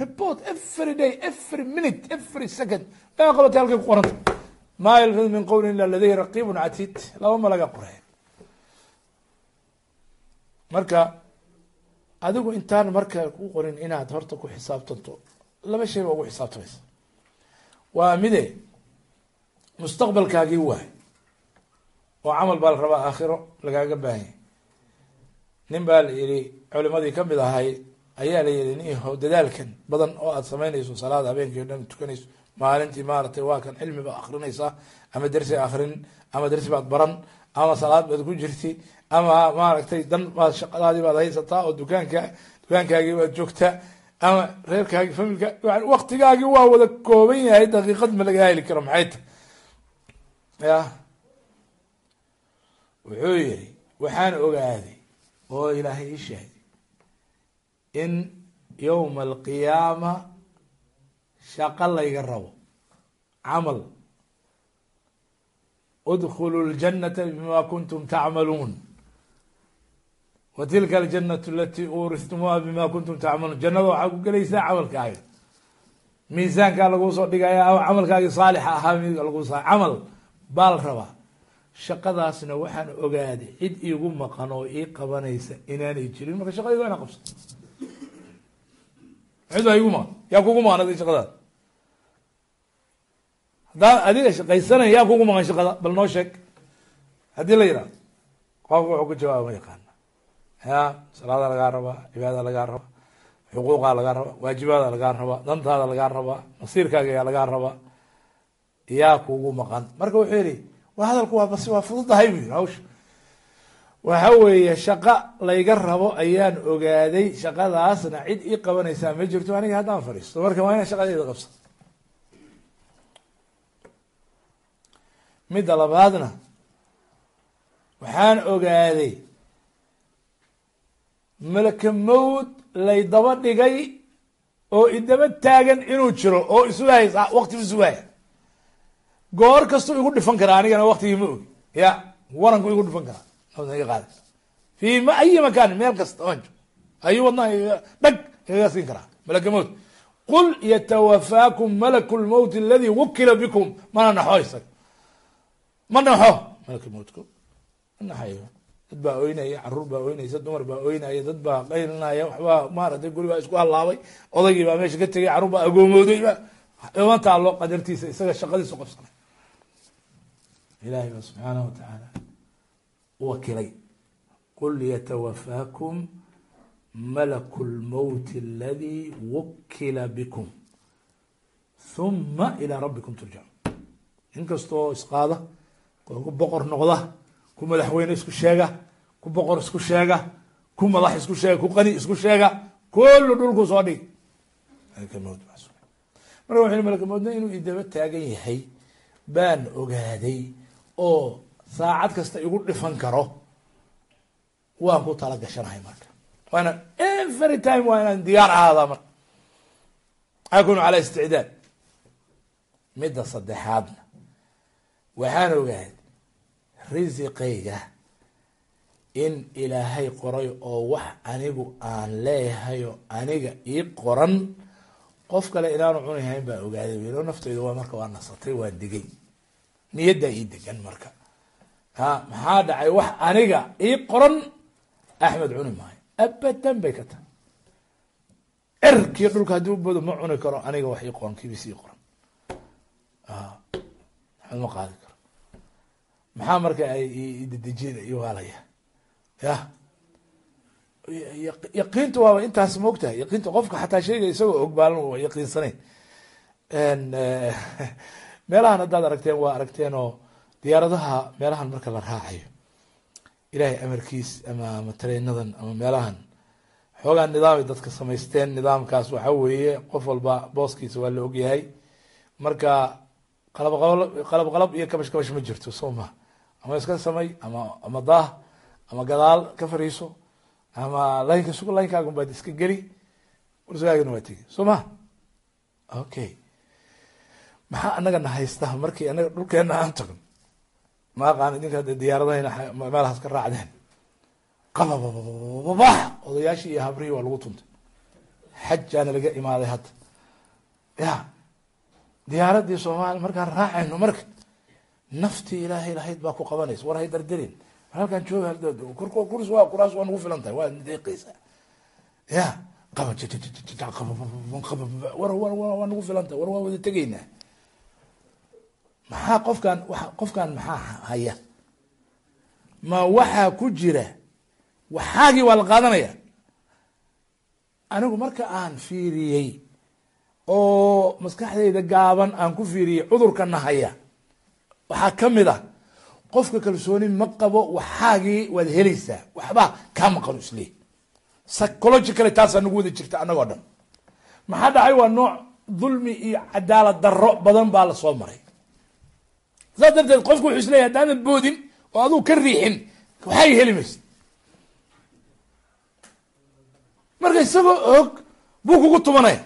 report every day every minute every second. Aa qabatay halkay ku qoranta ma yalfid min qowlin ila ladayhi raqibun catid laba ma laga marka adigu intaan marka ku qorin inaad horta ku xisaabtanto laba shay baa ugu xisaabtamaysa waa mide mustaqbalkaagii waay oo camal baa la rabaa aakhiro lagaaga baahanya nin baa la yihi culimadii ka mid ahay ayaa la yihi niho dadaalkan badan oo aad samaynayso salaada habeenkii o dhan tukanayso maalintii maaragtay waa kan cilmi baad akrinaysaa ama dersi akrin ama dersi baad baran ama salaad baad ku jirti ama maaragtay dan baad shaqadaadii baad haysataa oo dukaanka dukaankaagii baad joogtaa ama reerkaagi familka waktigaagii waa wada kooban yahay daqiiqad ma laga heli karo maxay ta ya. Wuxuu yihi waxaan ogaaday oo ilaahay ii sheegay in yowma alqiyaama shaqo layga rabo camal. Udkhulu ljanata bima kuntum tacmaluun wa tilka aljanatu alatii uuristumuuha bima kuntum tacmaluun jannada waxaa ku gelaysaa camalkaaga miisaankaa laguu soo dhigaya camalkaagii saalixa ahaa mid lagu sa camal baa la rabaa shaqadaasna waxaan ogaaday cid iigu maqan oo ii qabanaysa inaanay jirin marka shaqadayda waa ina qabsa cid waa igu maqan yaa kugu maqan adi shaqadaas haddaa adiga shaqaysanaya yaa kugu maqan shaqada bal noo sheeg haddii la yidhahdo qofka wuxuu ku jawaaba ma yaqaana ya salaada lagaa rabaa cibaada lagaa rabaa xuquuqaa lagaa rabaa waajibaada lagaa rabaa dantaada lagaa rabaa masiirkaaga yaa lagaa rabaa yaa kugu maqan. Marka wuxuu yihi wa hadalku waa bas waa fududahay bu yiri hawsha. Waxa weeye shaqo layga rabo ayaan ogaaday shaqadaasna cid ii qabanaysaa ma jirto aniga haddaan fadhiisto. Marka waa inaan shaqadeeda qabsa midda labaadna waxaan ogaaday malaka mawd lay daba dhigay oo idaba taagan inuu jiro oo isugahaysa wakti isugahaya goor kastuu igu dhifan karaa anigana waktigii ma ogi. Ya waranku igu dhifan karaa. Fi ma ayi makaan meel kasta oon jo ayuu wadnaha dhag igaga siin karaa. Malaka mawt. Qul yatawafaakum malaku lmowt aladi wukila bikum. Mana naxo isaga. Ma naxo. Malaka mawtku. Ma naxayo dad baa oynaya carruur baa oynaysa dumar baa oynaya dad baa qaylinaya waxbaa maaragtay guri baa isku halaabay odaygii baa meesha ka tegay carruur baa agoomooday ima taalo qadartiisa isaga shaqadiisu qabsanay ilahay baa subxaanah wa tacaala wakilay. Qul yatawafaakum malaku lmowt aladi wukila bikum huma ilaa rabbikum turjacuun inkastoo isqaada ku boqor noqda ku madaxweyne isku sheega ku boqor isku sheega ku madax isku sheega ku qani isku sheega kullu dhulku soo dhig. Marka wuxu malkamowtna inuu idaba taagan yahay baan ogaaday oo saacad kasta igu dhifan karo waan ku tala gashanahay marka. Waa inaan every time waa inaan diyaar ahaadaa marka. Akunu calaa isticdaad midda saddexaadna waxaan ogaaday risiqayga in ilaahay qoray oo wax anigu aan leeyahayo aniga ii qoran qof kale inaanu cunihayn baa ogaaday welo nafteyda waa marka waa nasatay waa digay niyaddaa ii degan marka. Ha maxaa dhacay wax aniga ii qoran? Axmed cuni maayo. Abadan bay ka tahay. Cirkiyo dhulka haddii u bodo ma cuni karo aniga wax ii qoran kibis ii qoran. Axmed ma qaadi karo maxaa marka ay dedejina iyo waalaya ya? Yaqiintu waaba intaas maogtahay yaqiinta qofka xataa sheegay isagoo ogbaalan yaqiinsanayn. [LAUGHS] Meelahan haddaad aragteen waa aragteen oo diyaaradaha meelahan marka la raacayo. Ilaahay amarkiis ama tareenadan ama meelahan xoogaa nidaamay dadka samaysteen. Nidaamkaas waxa weeye qof walba booskiisa waa la ogyahay. Marka qalab qalab qalab iyo kabash kabash ma jirto soo ma ama iska samay ama ama daah ama gadaal ka fariiso ama laynka sug laynkaagun baad iska geli warsugaagana waa tegi. Soo ma? Okay. Maxaa anaga na haysta markii anaga dhulkeena aan tagno ma aqaan idinka de diyaaradahayna meelahaas ka raacdeen. Qababababax odayaashii iyo habrihii waa lagu tuntay. Xajaana laga imaaday hadda. Ya diyaaradii soomaaliya markaan raacayno marka naftii ilaahay lahayd baa ku qabanaysa. War hay dardarin. War halkaan jooga kurs waa kuraas waa nagu filan waa deeqeysa ya waa nagu filan war waa wada tegaynaa. Maxaa qofkaan qofkaan maxaa haya? Ma waxaa ku jira? Waxaagii waa la qaadanaya. Anigu marka aan fiiriyey oo maskaxdayda gaaban aan ku fiiriyey cudurkana haya waxaa ka mid ah qofka kalsooni ma qabo waxaagii waad helaysaa waxbaa kaa maqano isleey psychologicaly taasaa nagu wada jirta annagoo dhan. Maxaa dhacay? Waa nooc dulmi iyo cadaalad darro badan baa la soo maray. Saas darteed qofku wuxuu isleeyahy haddaanan boodin oo aduu ka riixin waxay heli maysa marka isagoo og buu kugu tumanaya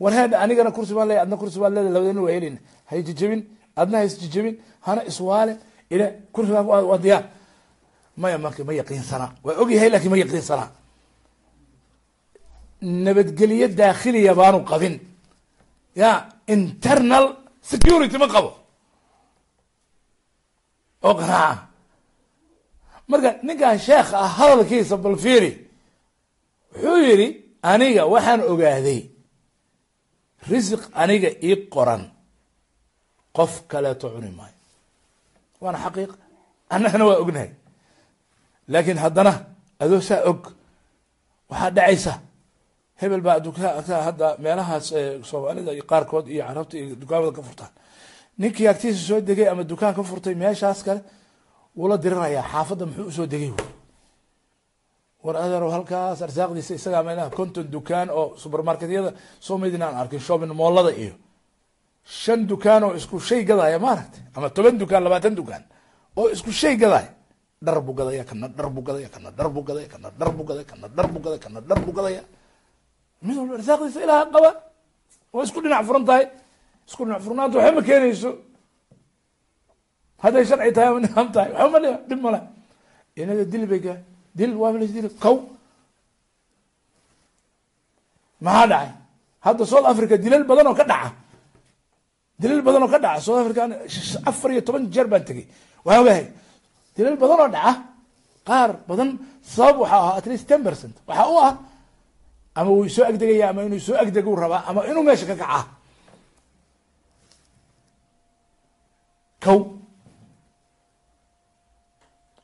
war heedha anigana kursi baan leeya adna kursi baan leeda labadana waa heleyna hay jijabin adna isjijabin hana iswaale ila kursigaa maya marka ma yaqiinsanaa waa ogyahay laakiin ma yaqiinsanaa nabadgelyo daakhiliya baanu qabin ya internal security ma qabo oo qanaaca marka ninkan sheekh ah hadalkiisa bal fiiri wuxuu yidhi aniga waxaan ogaaday risiq aniga ii qoran qof kaleeto cuni maayo. Waana xaqiiqa annagana waa ognahay. Laakiin haddana adoo saa og waxaa dhacaysa. Hebel baa dukaa hadda meelahaas soomaalida iyo qaarkood iyo carabta iyo dukaamada ka furtaan. Ninkii agtiisa soo degay ama dukaan ka furtay meeshaas kale wuu la dirirayaa. Xaafadda muxuu u soo degay war adeero halkaas arsaaqdiisa isagaa meelaha konton dukaan oo supermarketyada soo maydin arkin shopping moolada iyo shan dukaan oo isku shay gadaya maaragtay ama toban dukaan labaatan dukaan oo isku shay gadaya dhar buu gadaya kana dhar buu gadaya kana dhar buu gadaya kana dhar buu gadaya kana dhar buu gadaya kana dhar buu gadaya mid walba arsaaqdiisa ilaah qaba. Waa isku dhinac furan tahay. Isku dhinac furnaanta waxba ma keenayso. Hadday sharci tahay ama nidaam tahay waxba ma dhib male inaga dil bay gaa dil waaba las dili kow. Maxaa dhacay? Hadda south africa dilal badan oo ka dhaca dilal badan oo ka dhaca south africa afar iyo toban jeer baan tegey waan ogahay dilal badan oo dhaca qaar badan sabab waxaa ahaa at least ten percent. waxaa u ah ama wuu soo agdegaya ama inuu soo agdegu rabaa ama inuu meesha ka kacaa kow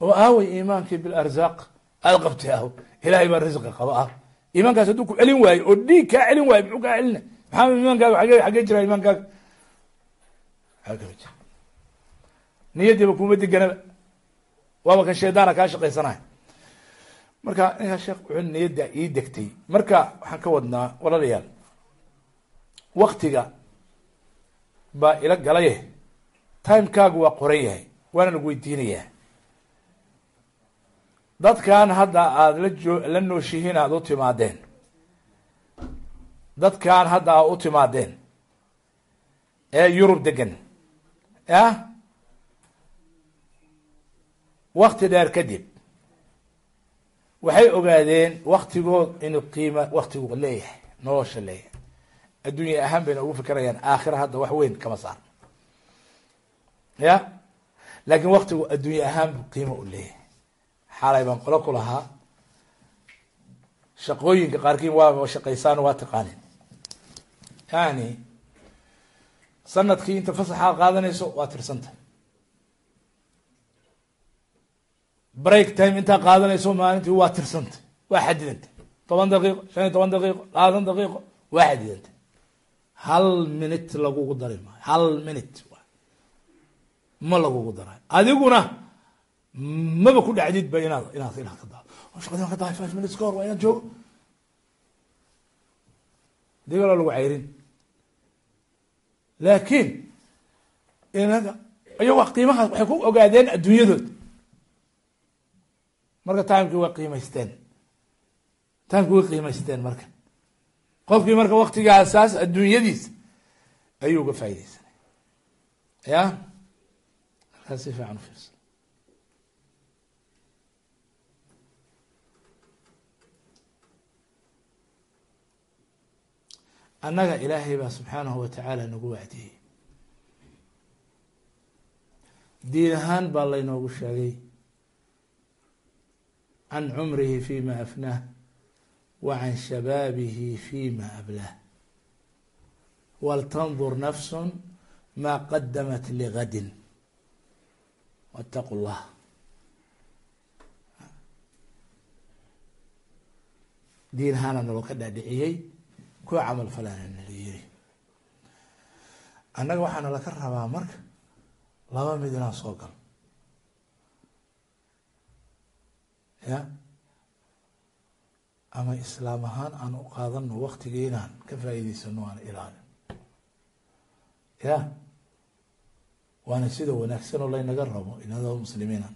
oo aaway iimaankii bilarzaaq aada qabtay aho ilaahay baa risqi qaba ah iimaankaas hadduu ku celin waayo oo dhiig kaa celin waayo muxuu kaa celina maxaa iimaankaaga age xagee kama jira niyadiiba kuma deganaba waaba kan shaydaana kaa shaqaysanaya marka ninkaa sheekh wuxuu niyadda ii degtay. Marka waxaan ka wadnaa walaalayaal waktiga baa ila galaye timekaagu waa qoran yahay. Waana lagu weydiinayaa dadkan hadda aada la joo la nooshihiin aada u timaadeen. Dadkan hadda aad u timaadeen. Ee yurub degan yah wakti dheer kadib waxay ogaadeen waktigood inuu qiima waktigu leeyahay nolosha leeyahay. Adduunya ahaan bayna ugu fikirayaan aakhira hadda wax weyn kama saar. Ya? Laakiin waktigu adduunya ahaan qiimo u leeyahay. Xaalay baan qolo ku lahaa. Shaqooyinka qaarkiin waa shaqaysaan waa taqaanin. Yani sannadkii inta fasaxaa qaadanayso waa tirsanta break time intaa qaadanayso maalintii waa tirsanta waa xadidanta toban daqiiqo shan iyo toban daqiiqo labaatan daqiiqo waa xadidanta hal minute lagugu dari maayo. Hal minute ma lagugu daray. Adiguna maba ku dhacdidba inaad inaad inaad ka daado shaqadii ka dahay five minutes ka hor waa inaan joogo. Digaloo lagu cayrin laakiin inaga iyagoo qiimahaas waxay ku ogaadeen adduunyadood. Marka timekii way qiimaysteen. Timekii way qiimaysteen marka. Qofkii marka waktigaasaas adduunyadiisa ayuu uga faa'ideysanay ya markaas si fiican ufiirsa annaga ilaahay baa subxaanahu watacaala nagu wacdiyey. Diin ahaan baa laynoogu sheegay can cumrihi fima afnaah wa can shabaabihi fima ablaah waltandur nafsu ma qadamat ligadin waataqu llah diin ahaana naloo ka dhaadhiciyey ku nala yiri annaga waxaana laka rabaa marka laba mid inaan soo galo ya? Ama islaam ahaan aan u qaadano waktiga inaan ka faa'iideysano aan ilaalin. Ya? Waana sida wanaagsan oo laynaga rabo inadoo muslimiinan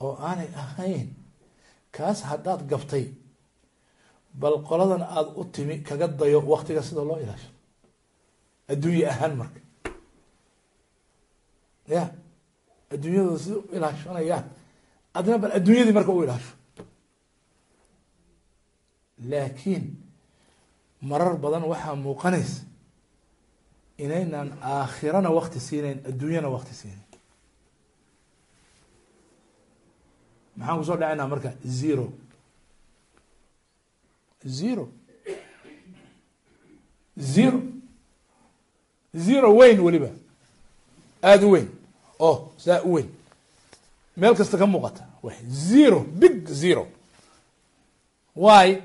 oo aanay ahayn kaas haddaad gabtay bal qoladan aada u timi kaga dayo waktiga sida loo ilaasho. Adduunye ahaan marka. Ya? Adduunyadooda sida u ilaashanayaan adna bal adduunyadii marka u ilaasho. Laakiin marar badan waxaa muuqanaysa inaynan aakhirana wakti siinayn adduunyana wakti siinayn. Maxaan ku soo dhacaynaa marka? Zero zero. Zero. Zero weyn weliba. Aada u weyn. Oh saa u weyn. Meel kasta ka muuqata. Zero. Big zero. Why?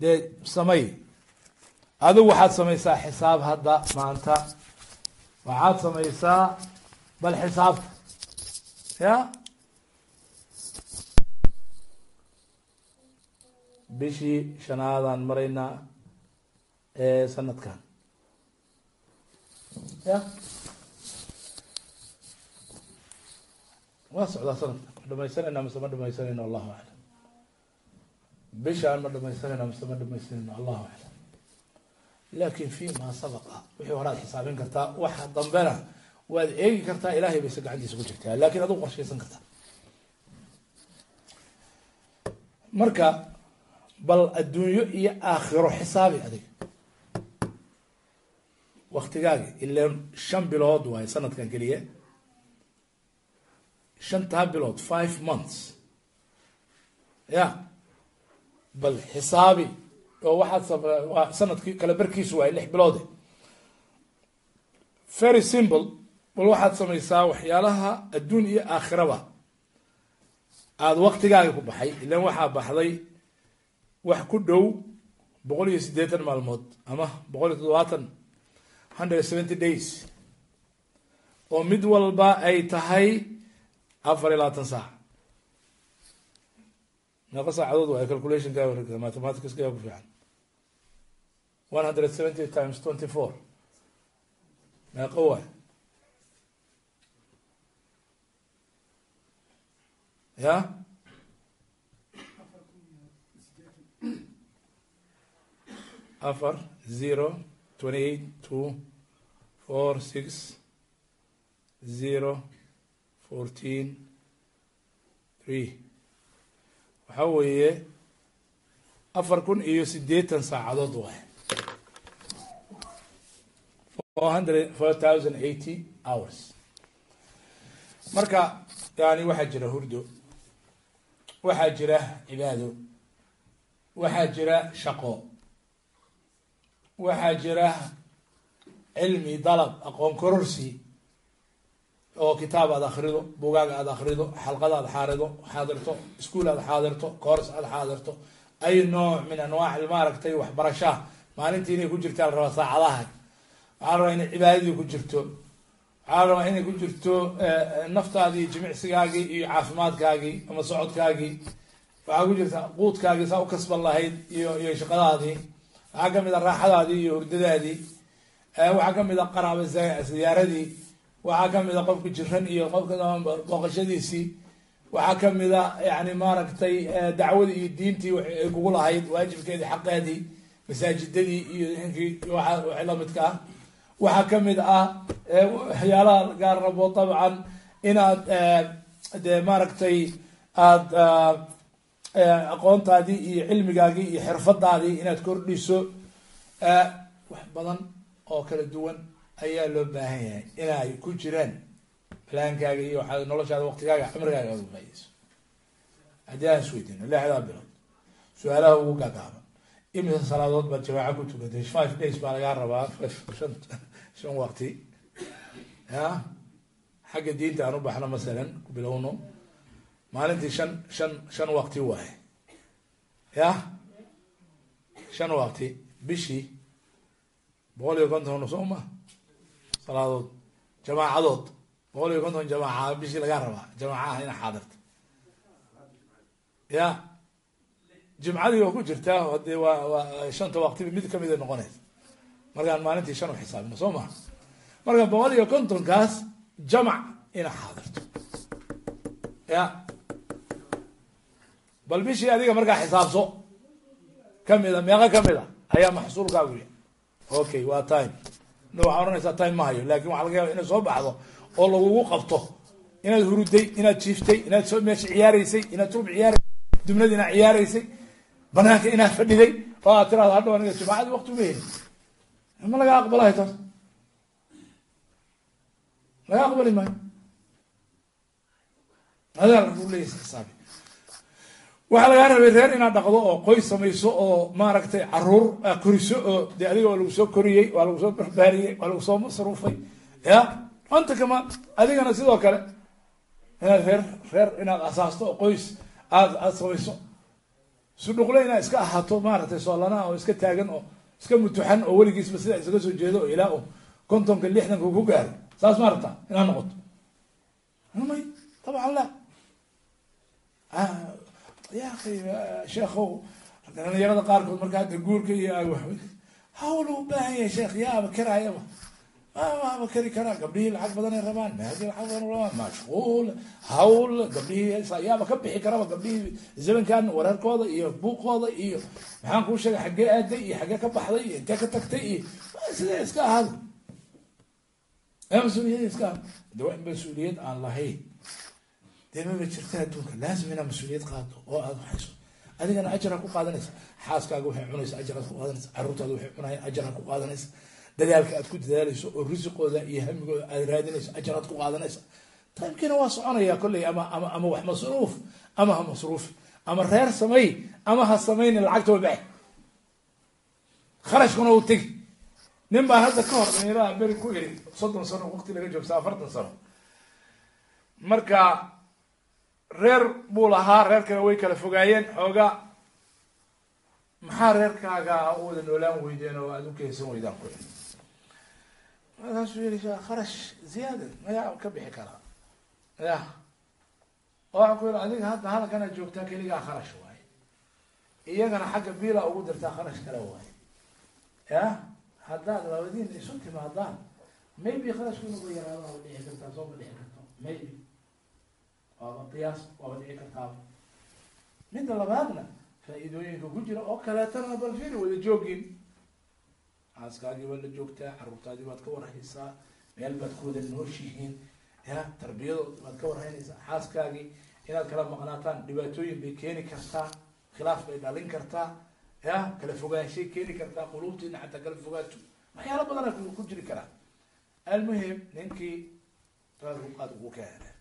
Dee samay. Adigu waxaad samaysaa xisaab hadda maanta. Waxaad samaysaa bal xisaabta. Ya bishii shanaadaan maraynaa ee sanadkan. Ya? Waa socdaa sanadka ma dhamaysanayna mise ma dhamaysanayno allahu aclam bishaan ma dhamaysanayna mise ma dhamaysanayno allahu aclam laakin fi ma sabaqa wixii horaad xisaabin kartaa. Waxa dambena waad eegi kartaa ilahay bayse gacantiisa ku jirtaa. Lakin aduu qorshaysan kartaa. Marka bal adduunyo iyo aakhiro xisaabi adiga. Waktigaagi ilan shan bilood waayo sanadkan keliya. Shantaa bilood five months. Ya bal xisaabi oo waxaad sannadkii kale barkiisu waay lix biloode very simple bal waxaad samaysaa waxyaalaha adduun iyo aakhiraba. Aada waktigaaga ku baxay ilan waxaa baxday wax ku dhow boqol iyo siddeetan maalmood ama boqol iyo toddobaatan hundred seventy days oo mid walba ay tahay afar iyo labaatan saac. Meeqa saacadood waay calculationka mathematicska ku fiican. one hundred seventy times twenty four meeqa waay ya afar zero twenty eight two four six zero fourteen three. Waxaa weeye afar kun iyo siddeetan saacadood waay. Four hundred four thousand eighty hours. Marka yani waxaa jira hurdo waxaa jira cibaado waxaa jira shaqo waxaa jira cilmi dalab aqoon kororsi oo kitaab aad akrido bugaag aad akrido xalqad aad xaarido xaadirto ischool aad xaadirto coors aad xaadirto ay nooc min anwaac maaragtay waxbarashaha maalintii inay ku jirtaa la rabaa saacadaha. Waxaa rabaa inay cibaadadii ku jirto. Waxaa rabaa inay ku jirto naftaadii jimicsigaagii iyo caafimaadkaagii ama socodkaagii. Waxaa ku jirta quudkaagii saa u kasban lahayd iyo iyo shaqadaadii waxaa ka mid a raaxadaadii iyo hurdadaadii. Waxaa ka mid a qaraaba ziyaaradii. Waxaa ka mid a qofka jiran iyo qofka booqashadiisii. Waxaa ka mid a yani maaragtay dacwadii iyo diintii ay kugu lahayd waajibkeedii xaqeedii masaajidadii iyo inkii wixii lamidka ah. Waxaa ka mid ah waxyaalaha gaar rabo dabcan inaad de maaragtay aada aqoontaadii iyo cilmigaagii iyo xirfadaadii inaad kordhiso wax badan oo kala duwan ayaa loo baahan yahay inay ku jiraan balaankaaga iyo waxaa noloshaada waktigaaga cimrigaaga aad ufaaieyso haddii aan isweydiino lixdaa bilood. Su'aalaha ugu gaagaaban imisa salaadood baad jamaaca ku tukatay five days baa lagaa rabaa. [LAUGHS] Shan shan waqti. Ya xagga diinta aan u baxno masalan ku bilowno maalintii shan shan shan waqti waaye ya? Shan waqti. Bishii boqol iyo konton soo ma? Salaadood. Jamaacadood. Boqol iyo konton jamaaca bishii lagaa rabaa. Jamaacaha ina xaadirta ya? Jimcadii waa ku jirtaa hadee waa waa shanta waqtiba mid kamida noqonaysa markaan maalintii shan u xisaabino soo maha marka boqol iyo kontonkaas jamac ina xaadirto. Ya bal bishii adiga markaa xisaabso. Kamida meeqa ka mid a ayaa maxsuulkaagu ya okay waa time. Waxaa ohanaysaa time ma hayo laakiin waxaa laga yaaba inay soo baxdo oo lagugu qabto. Inaad huruday inaad jiiftay inaad soo meesha ciyaaraysay inaad turb ciyaaraysay dubnadi inaad ciyaaraysay banaanka inaad fadhiday oo aad tirahdo hadhow aniga jamaacadii wakti uma helin. Ma laga aqbalahay taas laga aqbali maayo? Adaa lagu leeyahy xisaabi waxaa lagaa rabay reer inaad dhaqdo oo qoys samayso oo maaragtay carruur koriso oo dee adiga waa lagu soo koriyey waa lagu soo barbaariyey waa lagu soo masruufay. Ya anta kama adigana sidoo kale inaad reer reer inaad asaasto oo qoys aada aada samayso. Sudhuqle inaad iska ahaato maaragtay soolana oo iska taagan oo iska mutuxan oo weligiisba sidaa isaga soo jeedo oo ilaa u kontonka lixdanka ku gaaray. Saas ma inaad noqoto. May taban la ya akhi sheekhow dhalinyarada qaarkood marka hadda guurka iyo hawl u baahan yahay sheekh karaayaba waaba kari karaa gabdhihii lacag badanay rabaan. Maadi lacag badan rabaan. Mashquul hawl gabdhihii yaaba ka bixi karaba gabdhihii zamankan wareerkooda iyo buuqooda iyo maxaan kuu sheegay xaggee aaday iyo xaggee ka baxday iyo intee ka tagtay iyo sidee iska ahaada mas'uuliyad iska ahad de in mas'uuliyad aan lahayn dee maba jirta adduunka. Laazim inaad mas'uuliyad qaado oo aada waxayso adigana ajara ku qaadanaysa. Xaaskaaga waxay cunaysa ajaraad ku qaadanaysa. Carruurtaada waxay cunayaan ajaraad ku qaadanaysa. Dadaalka aad ku dadaalayso oo risiqooda iyo hamigooda aad raadinayso ajaraad ku qaadanaysa. Taymkiina waa soconaya kolley ama ama ama wax masruuf ama ha masruufi ama reer samay ama ha samayni lacagta wa bax kharashkuna uu tegi. Nin baan hadda ka hor dhalinyaraha beri ku iri soddon sano waqti laga joogsa afartan sano. Marka reer buu lahaa reerkana way kala fogaayeen. Xoogaa maxaa reerkaaga u wada noolaan weydeen oo aada u keensan weydaan ku markaasuu yihi kharash ziyaada mayaa ka bixi karaa ya waxaan ku yihi adiga hadda halkana joogtaa keligaa kharash waaye. Iyagana xagga biila ugu dirtaa kharash kale waaye. Ya haddaad labadiin isu timaadaan maybe kharashku yaraado waaba dhici kartaa soo ma dhici karto maybe waaba qiyaas waaba dhici kartaaba midda labaadna faa-iidooyinka ku jira oo kaleetana bal firi wada joogin. Xaaskaagii baad la joogtaa carruurtaadii baad ka warhaysaa meel baad ku wada nooshihiin ya tarbiyadood baad ka warhaynaysaa xaaskaagii inaad kala maqnaataan dhibaatooyin bay keeni kartaa khilaaf bay dhalin kartaa ya kala fogaanshay keeni kartaa quluubtiina xataa kala fogaato waxyaala badana ku jiri karaa. Almuhim ninkii aad ugu keena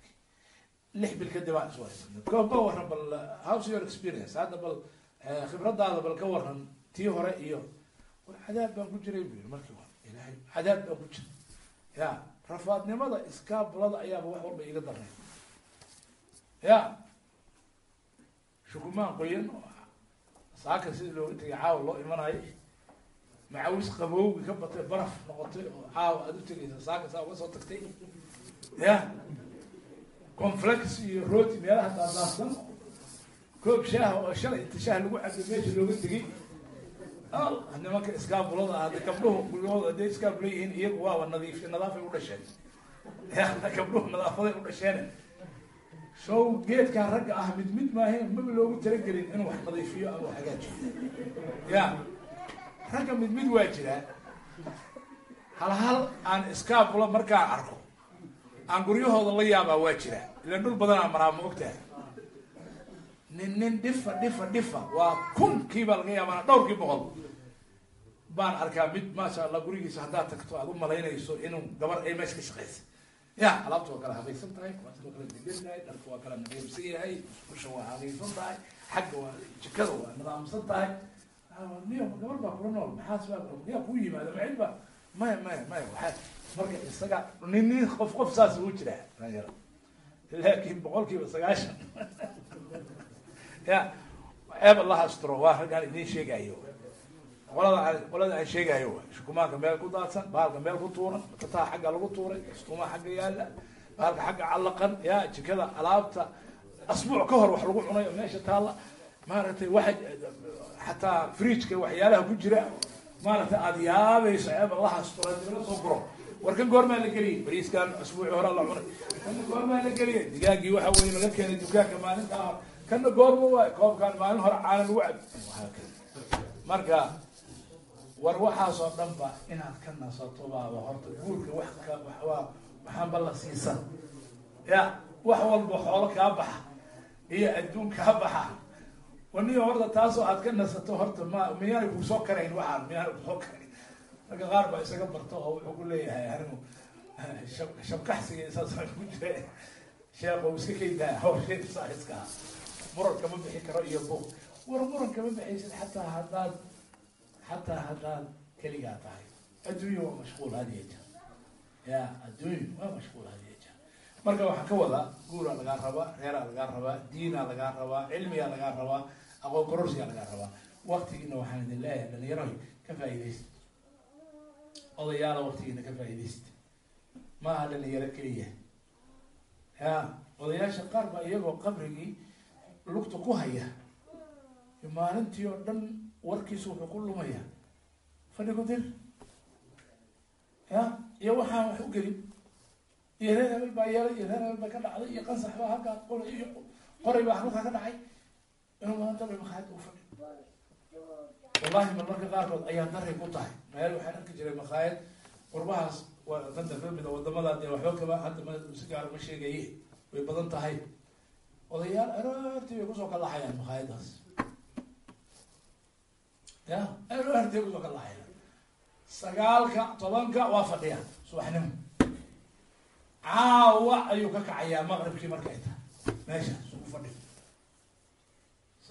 lix bil kadib aan iswaraysan ka waran bal house your experience hadda bal khibradaada bal ka waran tii hore iyo cadaab baan ku jiray bu yiri markii hore ilahay cadaab baan ku jiray ya rafaadnimada iskaabulada ayaaba wax walba iga daray ya shukumaan qoyan saaka sidii looga tegay caawa loo imanayo macawis qabowgi ka batay baraf noqotay oo caawa aada u tegaysa saaka saa uga soo tagtay ya conflex iyo rooti meelaha daadaafsan koob shaaha oo shalay inta shaah lagu cabay meesha looga tegay nimanka iskaabulada ah gabdhuhu guryahooda hadday iskaabula yihiin iyagu waaba nadiif nadaafay u dhasheen. Gabdhuhu nadaafaday u dhasheen. Show geedkaa ragga ah mid mid maahin maba loogu talagelin inuu wax nadiifiyo ama hagaajiyo. Ya ragga mid mid waa jiraa hal hal aan iskaabula markaan arko aan guryahooda la yaabaa waa jiraa ilan dhul badanaa maraa ma ogtahay. Nin nin dhifa dhifa dhifa. Waa kunkii baa laga yaabaa dhowrkii boqol. Baan arkaa mid maasha allah gurigiisa haddaad tagto aad u malaynayso inuu gabar ay meesha ka shaqeysa. Ya alaabta waa kala habaysan tahay kuwaasna waa kala degan tahay dharka waa kala nadiifsan yahay usha waa habaysan tahay xagga waa jikada waa nidaamsan tahay. Gabar baa kula nool. Maxaas baa yaa kuu yimaada macid ba maya maya maya waxaa marka isaga nin nin qof qof saas uu jiraa dhalinyaro laakin boqol kiiba sagaashan. Ya ceeb allah astro. Waa raggaan idin sheegayo qolada qolada aan sheegayo shukumaanka meel ku daadsan bahalka meel ku tuuran kataha xagga lagu tuuray istumaa xagga yaalla bahalka xagga callaqan ya jikada alaabta asbuuc ka hor wax lagu cunay oo meesha taalla. Maaragtay waxa xataa fridgeka waxyaalaha ku jira maaragtay aada yaabayso ceeb allah astro haddii la soo guro. War kan goormaa la geliyay bariiskan asbuuci horaa la cunay kana goormaa la geliyay digaagii waxa weye laga keenay dukaanka maalinta hor kana goorma waay koobkaan maalin hore caana lagu cab marka war waxaasoo dhan ba inaad ka nasato baaba horta guurka wax ka waa waxaanba la siisan. Ya wax walba xoolo kaa baxa iyo adduun kaa baxa waniyo horta taasoo aad ka nasato horta ma miyaanay ku soo karayn waxaan miyaanay ku soo karayn marka qaar baa isaga barto oo wuxuu ku leeyahay anigu shabkaxsiga isaasa ku jira. Sheekh iska kaydaa hawsheeda saaxiska ah. Muran kama bixi karo iyo buuq war muran kama bixaysid xataa haddaad xataa haddaad keligaa tahay. Adduunya waa mashquul hadiya jeer ya adduunyu waa mashquul hadiya jeer marka waxaan ka wadaa guuraa lagaa rabaa reeraa lagaa rabaa diinaa lagaa rabaa cilmigaa lagaa rabaa aqoon kororsigaa lagaa rabaa. Waktigiina waxaan idin leeyahay dhalinyarahoy ka faa'iidaysta. Odayaala waktigiina ka faa'iidaysta. Ma aha dhalinyaro keliya. Ya odayaasha qaar baa iyagoo qabrigii lugta ku haya. Maalintii oo dhan warkiisu wuxuu ku lumaya. Fadhi ku dir. Ya iyo waxaan wax u gelin. Iyo reer hebel baa yeelay iyo reer hebel baa ka dhacday iyo qansax baa halkaa qoray iyo qoray baa halkaa ka dhacay inuu maanta makhaayad u fadhi wallahi marmarka qaarkood ayaa daray ku tahay meel waxaan arki jiray makhaayad qurbahaas waa danta ka mid waddamada dee waxba kaba hadda ma si gaara ma sheegaye way badan tahay odayaal aroortii bay ku soo kalaxayaan makhaayadaas ya aroortii bay ku soo kalaxayaan sagaalka tobanka waa fadhiya subaxnimo caawa ayuu ka kacayaa maqribkii markay tahay meeshaas fadhiyo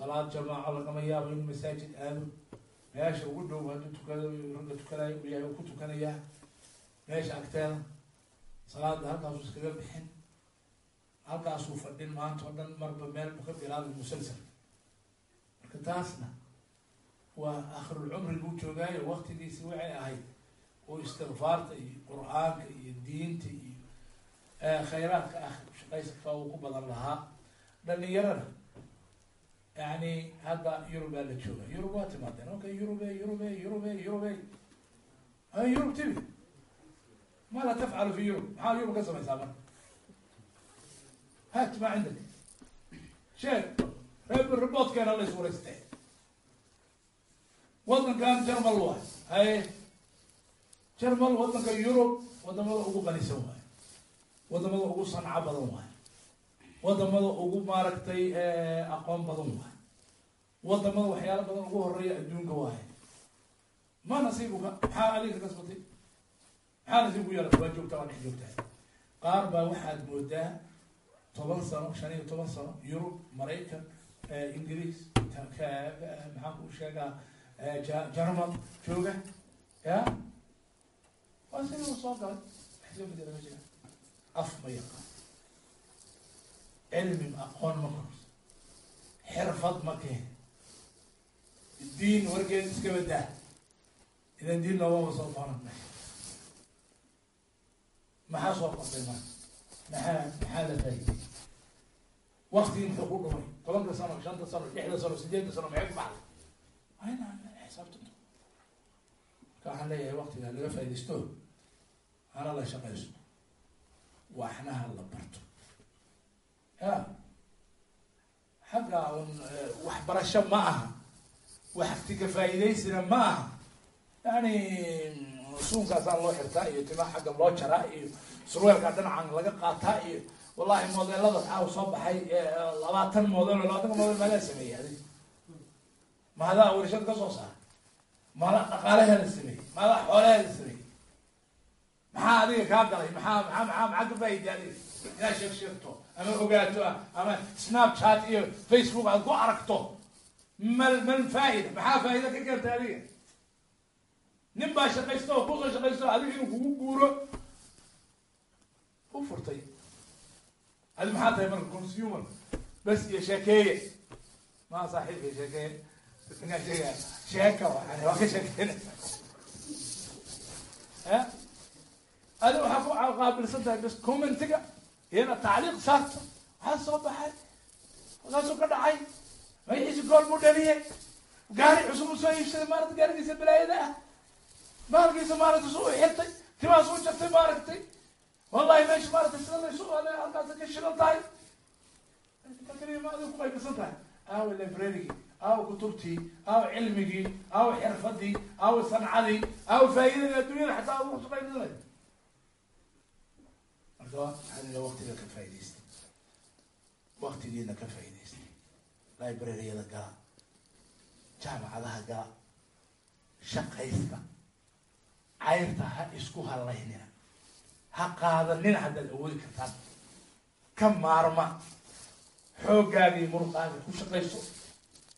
salaad jamaaco lagama yaabo in masaajid aado. Meesha ugu dhow hadduu tukado ragga tukanayo u yahay uu ku tukanayaa meesha agteeda salaada halkaasuu iskaga bixin. Halkaasuu fadhin maanta oo dhan marba meel buu ka bilaabay musalsal. Marka taasna waa akhirulcumri buu joogaayo waktigiisi waxay ahayd uu istikfaarta iyo qur'aanka iyo diinta iyo khayraadka ah shaqaysadka uu ku badan lahaa. Dhalinyarada yani hadda yurubaa la jooga yurub waa timaadeen okay yurube yurube yurube yurube yurub tibi maada tafcalu fi yurub maxaa yurub ka samaysaa marka hat ma cindak sheeg reeb riboodkeena la iswarayste wadankan jermal waay haye jermal wadanka yurub waddamada ugu qanisan waay waddamada ugu sanco badan waay waddamada ugu maaragtay aqoon badan waay. Wadamada waxyaala badan ugu horreeya adduunka waaye ma nasiibuka maxaa adiga kasbatay maxaa nasiib ku yeelata waa joogtaa waa dhex joogtaa. Qaar baa waxaad moodaa toban sano shan iyo toban sano yurub maraykan ingiriis maxaan ku sheegaa jarmal jooga ya? Waa sida u soo galay. Waxsoo bedela ma jira af ma yaqaan cilmi aqoon ma kors xirfad ma keen diin wargeed iska badaa idan diin loomama soo doonan maxaa soo qortay marka? Maxaa maxaa la faa'iday waktigii muxuu ku dhumay? Tobanka sano shanta sano lixda sano sideedda sano maxay ku baxday? Ayna xisaabtanto marka waxaan leeyahay waktiga laga faaidaysto hana la shaqaysto. Waxnaha la barto xagga un waxbarasho ma aha. Waxtiga faa'iidaysina ma aha. Yani suunkaasaa loo xirtaa iyo timaa xagga loo jaraa iyo surweelkaa dhinacan laga qaataa iyo wallahi modelada waxaa soo baxay labaatan model o labaatanka model maadaa sameeyey adig maadaa warshad ka soo saara? Maadaa dhaqaalaheeda sameeyey? Maadaa xoolaheeda sameeyey? Maxaa adiga kaa galay? Maxaa maxaa maxaa maxaa ka faa'iday adiga? Inaad sheeg sheegto ama ogaato ah ama snapchat iyo facebook aad ku aragto mal mal faa'ida maxaa faa'ida ka keentay adiga nin baa shaqaysta oo ku soo shaqaysto adiga inuu kugu guuro u furtay adi maxaa tahay marka consumer bes iyo sheekeeye maa saaxiibka sheekeeye ninkaa sheegaya sheeka waxaan waa ka sheekeyna ya adi waxaa ku qaabilsan tahay bes commentiga iyana tacliiq saarta waxaa soo baxay halkaasuu ka dhacay magaciisi gool buu dhaliyey gaari cusub u soo iibsaday maarata gaarigiisa balaayada ah maalkiisa maaragta su u xirtay timaas u jartay maaragtay wallahi meesha maaragtay sida laysu halkaas ka shilan tahay ku qaybisan tahay aawa librarygii aawa kutubtii aawa cilmigii aawa xirfadii aawa sancadii aawa faa'iidadii adduunyada xataa ugu marka waxaa waktiga ka faa'idaystay? Waktigiina ka faa'idaystay. Libraryada gala jaamacadaha gala shaqaysta. Cayrta ha isku halaynina. Ha qaadanin haddaad awoodi kartaan. Ka maarma xooggaagii muruqaaga ku shaqayso.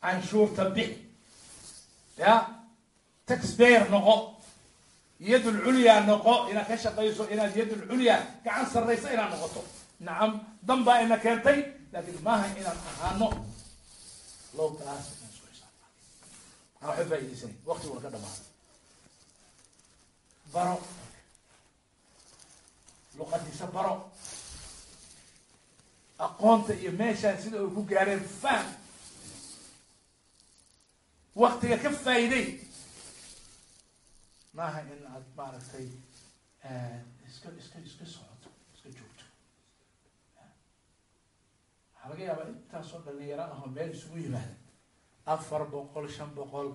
Canshuurta bix ya? Taxpayer noqo yad lculyaa noqo inaad ka shaqayso inaad yad lculyaa gacan sarraysa inaad noqoto. Nacam dan baa ina keentay laakin maaha inaan ahaano. Low class inaan isku xisaabtan aa waxba faaidaysanay waktiguna ka dhamaada baro. Luqadiisa baro. Aqoonta iyo meeshaan sida ay ku gaareen fahm waktiga ka faa'iday maaha in aad maaragtay iska iska iska socoto iska joogto. Waxaa laga yaabaa intaasoo dhalinyaro ahoo meel isugu yimaada afar boqol shan boqol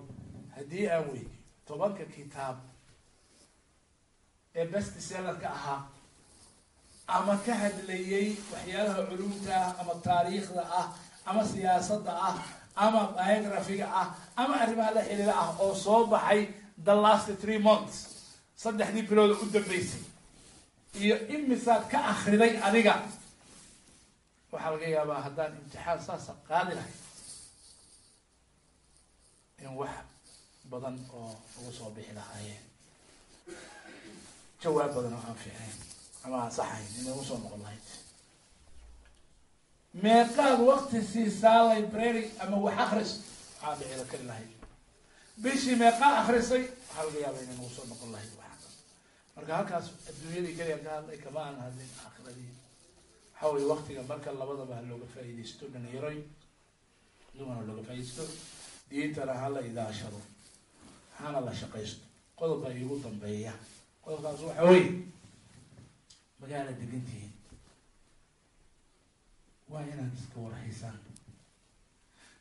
haddii aan weydiyo tobanka kitaab ee best sellerka ahaa ama ka hadlayay waxyaalaha culumta ah ama taariikhda ah ama siyaasadda ah ama biographiga ah ama arrimaha la xiriira ah oo soo baxay the last three months. Saddexdii bilooda u dambeysay iyo imisaad ka akriday adiga waxaa laga yaabaa haddaan imtixaan saasa qaadi lahay in wax badan oo ugu soo bixi lahaayeen. Jawaab badan oo aan fiicnayn ama aan saxayn inay u soo noqon lahayd. Meeqaad wakti siisaa library ama wax akris waxaa dhicida kari lahayd bishii meeqaa akrisay waxaa laga yaaba inay nagu soo noqon lahayd wax marka halkaas adduunyadii keliya ka hadlay kama aan hadlin aakhiradii waxaa weye waktiga marka labadaba ha looga faa'iidaysto dhalinyaroy dumana looga faaidaysto diintana hala idaashado. Hana la shaqaysto. Qodobka iigu dambeeya. Qodobkaas waxa weye magaala degantihiin. Waa inaad iska warhaysaan.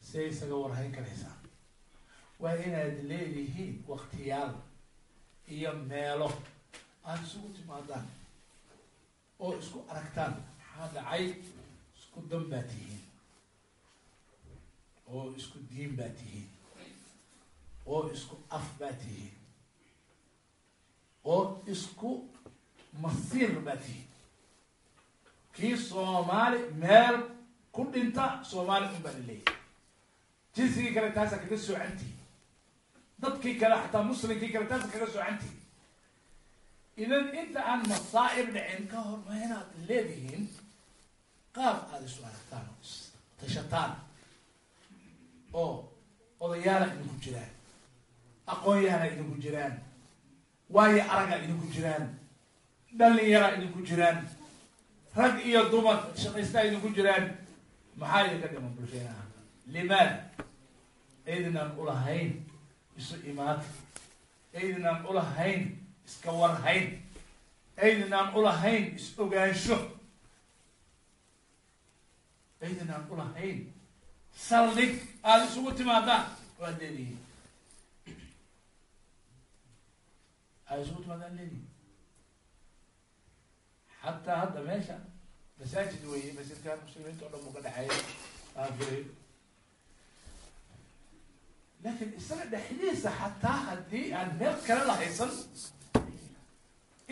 Siay isaga warhayn karaysaan waa inaad leedihiin waktiyaal iyo meelo aada isugu timaadaan oo isku aragtaan. Maxaa dhacay? Isku dan baa tihiin. Oo isku diin baa tihiin. Oo isku af baa tihiin. Oo isku masiir baa tihiin. Kii soomaali meel ku dhinta soomaali un baa la leeyahy jinsigii kale taasa kaga soocantihi dadkii kale xataa muslimkii kale taasa kaga soocantihi idan inta aan masaa'ib dhicin ka hor waa inaad leedihiin qaab aada isu aragtaan oo tashataan oo odayaala idinku jiraan aqoon-yahana idinku jiraan waayo araga idinku jiraan dhalinyara idinku jiraan rag iyo dumar shaqaystaa idinku jiraan maxaa idinka dhiman bulsheenaha limaada aydinaan ulahayn isu imaad. Aydinaan ulahayn iska warhayn. Aydinaan ulahayn is ogaansho. Aydinaan ulahayn saldhig aada isugu timaadaan waad leedihiin aada isugu timaadaan leedihiin xataa hadda meesha masaajid weeye masjidkan muslimiinta o dhan buu ka dhexeeya. Aafilay laakiin isaga dhexdiisa xataa haddii aan meel kale la haysan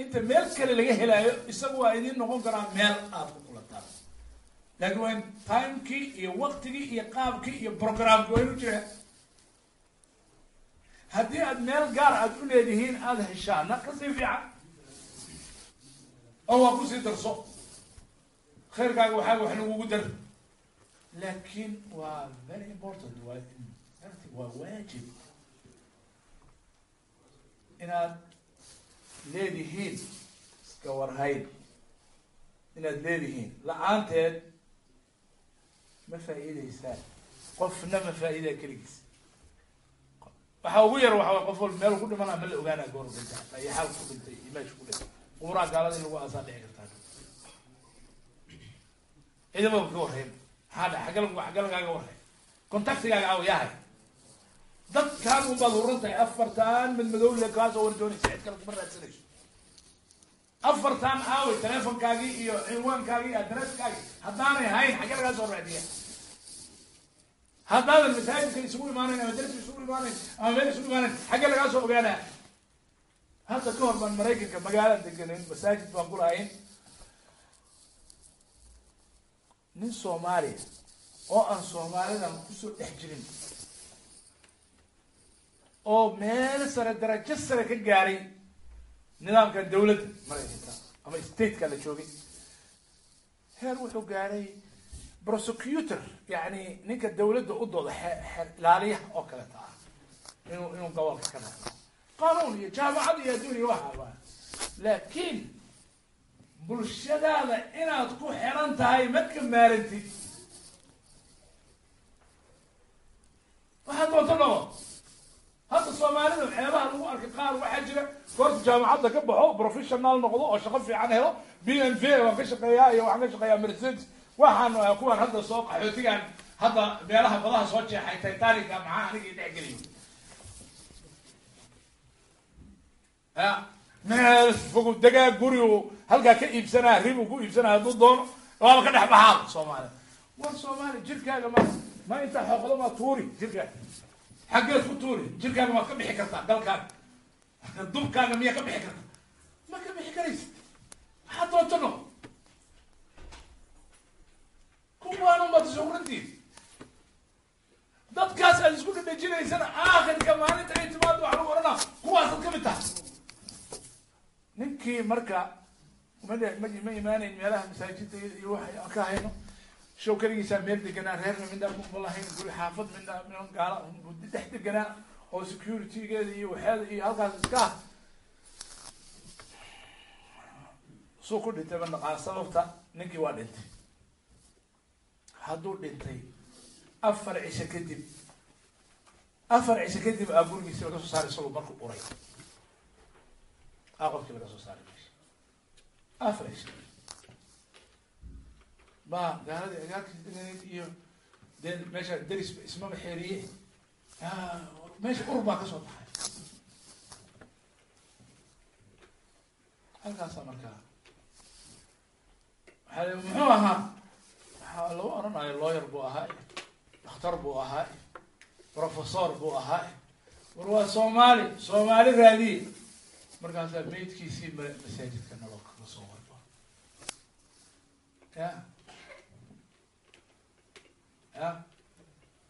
inta meel kale laga helaayo isaga waa idiin noqon karaa meel aada ku kulataan. Laakiin waa in timekii iyo waktigii iyo qaabkii iyo programki waa inu haddii aad meel gaar aad u leedihiin aada heshaana ka sii fiican. Oo waa ku sii darso. Khayrkaaga waxaaga wax lagugu dar. Laakiin waa very important waa waa waajib inaad leedihiin iska warhayn. Inaad leedihiin. La'aanteed ma faa'iideysaan qofna ma faa'iidaya keligiis. Waxaa ugu yar waxa qof walba meel ku dhiman ama la ogaanaa goor dhinta iyo xaal ku dhintay iyo meesha ku dhintay. Quburaa gaalada in lagu aasaa dhici kartaa ciidamada ka warhayn. Maxaa dha agga agga lagaaga contactigaaga aw yahay dadkaan un baad huran tahay afartan mid madowle kaasoo war doonaysa cid kale kuma raadsanayso afartan aawe telefonkaagii iyo cinwaankaagii iyo adresskaagii haddaanay hayn xagge lagaa soo raadiya. Haddaadan masaajidka isugu imaanayn ama darsi isugu imaanayn ama meel isugu imaanayn xagge lagaa soo ogaanaa. Hadda ka hor baan maraykanka magaala deganin masaajid baan ku lahayn. Nin soomaaliya oo aan soomaalidan ku soo dhex jirin oo meel sare darajo sare ka gaaray nidaamkan dawladda. Maraykanka ama stateka la joogay heer wuxuu gaadhay prosecutor yani ninka dawladda u dooda ilaaliyaha oo kaleta ah. Inuu inuu gobolka ka dhaqmo qanuun iyo jaamacad iyo adduun iyo waxa waa laakiin bulshadaada inaad ku xiran tahay ma maarantid waxaad doonto noqo hadda soomaalida waxyaabaha lagu arkay qaar waxaa jira. Goorta jaamacadda ka baxo professional noqdo oo shaqo fiican helo. B n v waan ka shaqeeyaa iyo waxaan ka shaqeeyaa mercedes. Waxaan uh, kuwan hadda soo qaxootigan hadda meelaha badaha soo jeexay titanica maxaa anigii dhex geliyo ya meel fogu degaa gurigu halkaa ka iibsanaa ribu ku iibsanaa hadduu doono waaba ka dhex baxaada soomaaliya. War soomaali jirkaaga ma ma intaa xooqdo ma tuuri jirkaaga xaggeed ku tuuri jirkaaga maad ka bixi kartaa dalkaaga dubkaaga miyaa ka bixi karta ma ka bixi karaysid waxaa doonto no kuwaan unbaad shuqrintiis dadkaas aad isku dhadhejinaysana aakhirka maalinta ay timaado waxa lagu odhanaa kuwaasaad ka mid tahay ninkii marka ma ma ma imaanayn meelaha masaajida iyo waxa ka hayno show keligiisaa meel deganaa reerna midna ma lahayn guri xaafad midna midna gaala dhex deganaa oo securitygeeda iyo waxeeda iyo halkaas iska ah. Suu ku dhintay ma naqaan sababta ninkii waa dhintay. Hadduu dhintay afar cisho kadib afar cisho kadib aa gurigiisi laga soo saaray isagoo marku uray. Aa qofkii laga soo saaray meesha. Afar cisho ba gaaladii agaarkii deganeed iyo dee meesha deris ismaba xeeriye. Ya meesha ur baa ka soo baxay. Halkaasa markaa waxaa muxuu ahaa? Waxaa lagu odhanayo lawyer buu ahaa dhakhtar buu ahaa professor buu ahaa. War waa soomaali soomaali raadiye markaasaa maydkiisii ma masaajidka naloo kaga soo warbo. Ya ya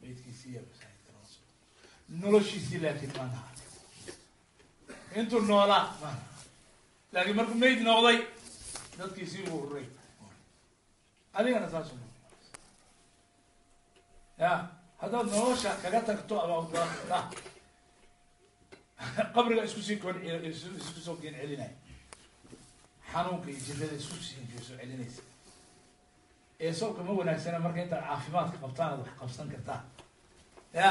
maydkiisii ya masaajidka naloo soo noloshiisii laakiin ma naha intuu noolaa ma naha laakiin markuu mayd noqday dadkiisii buu huray adigana saas u ya haddaad nolosha kaga tagto ama qabriga isku sii kon isku soo geen celinay xanuunka iyo jirada isku sii soo celinaysa ee sawka ma wanaagsana marka intaad caafimaadka qabtaan aad wax qabsan kartaan ya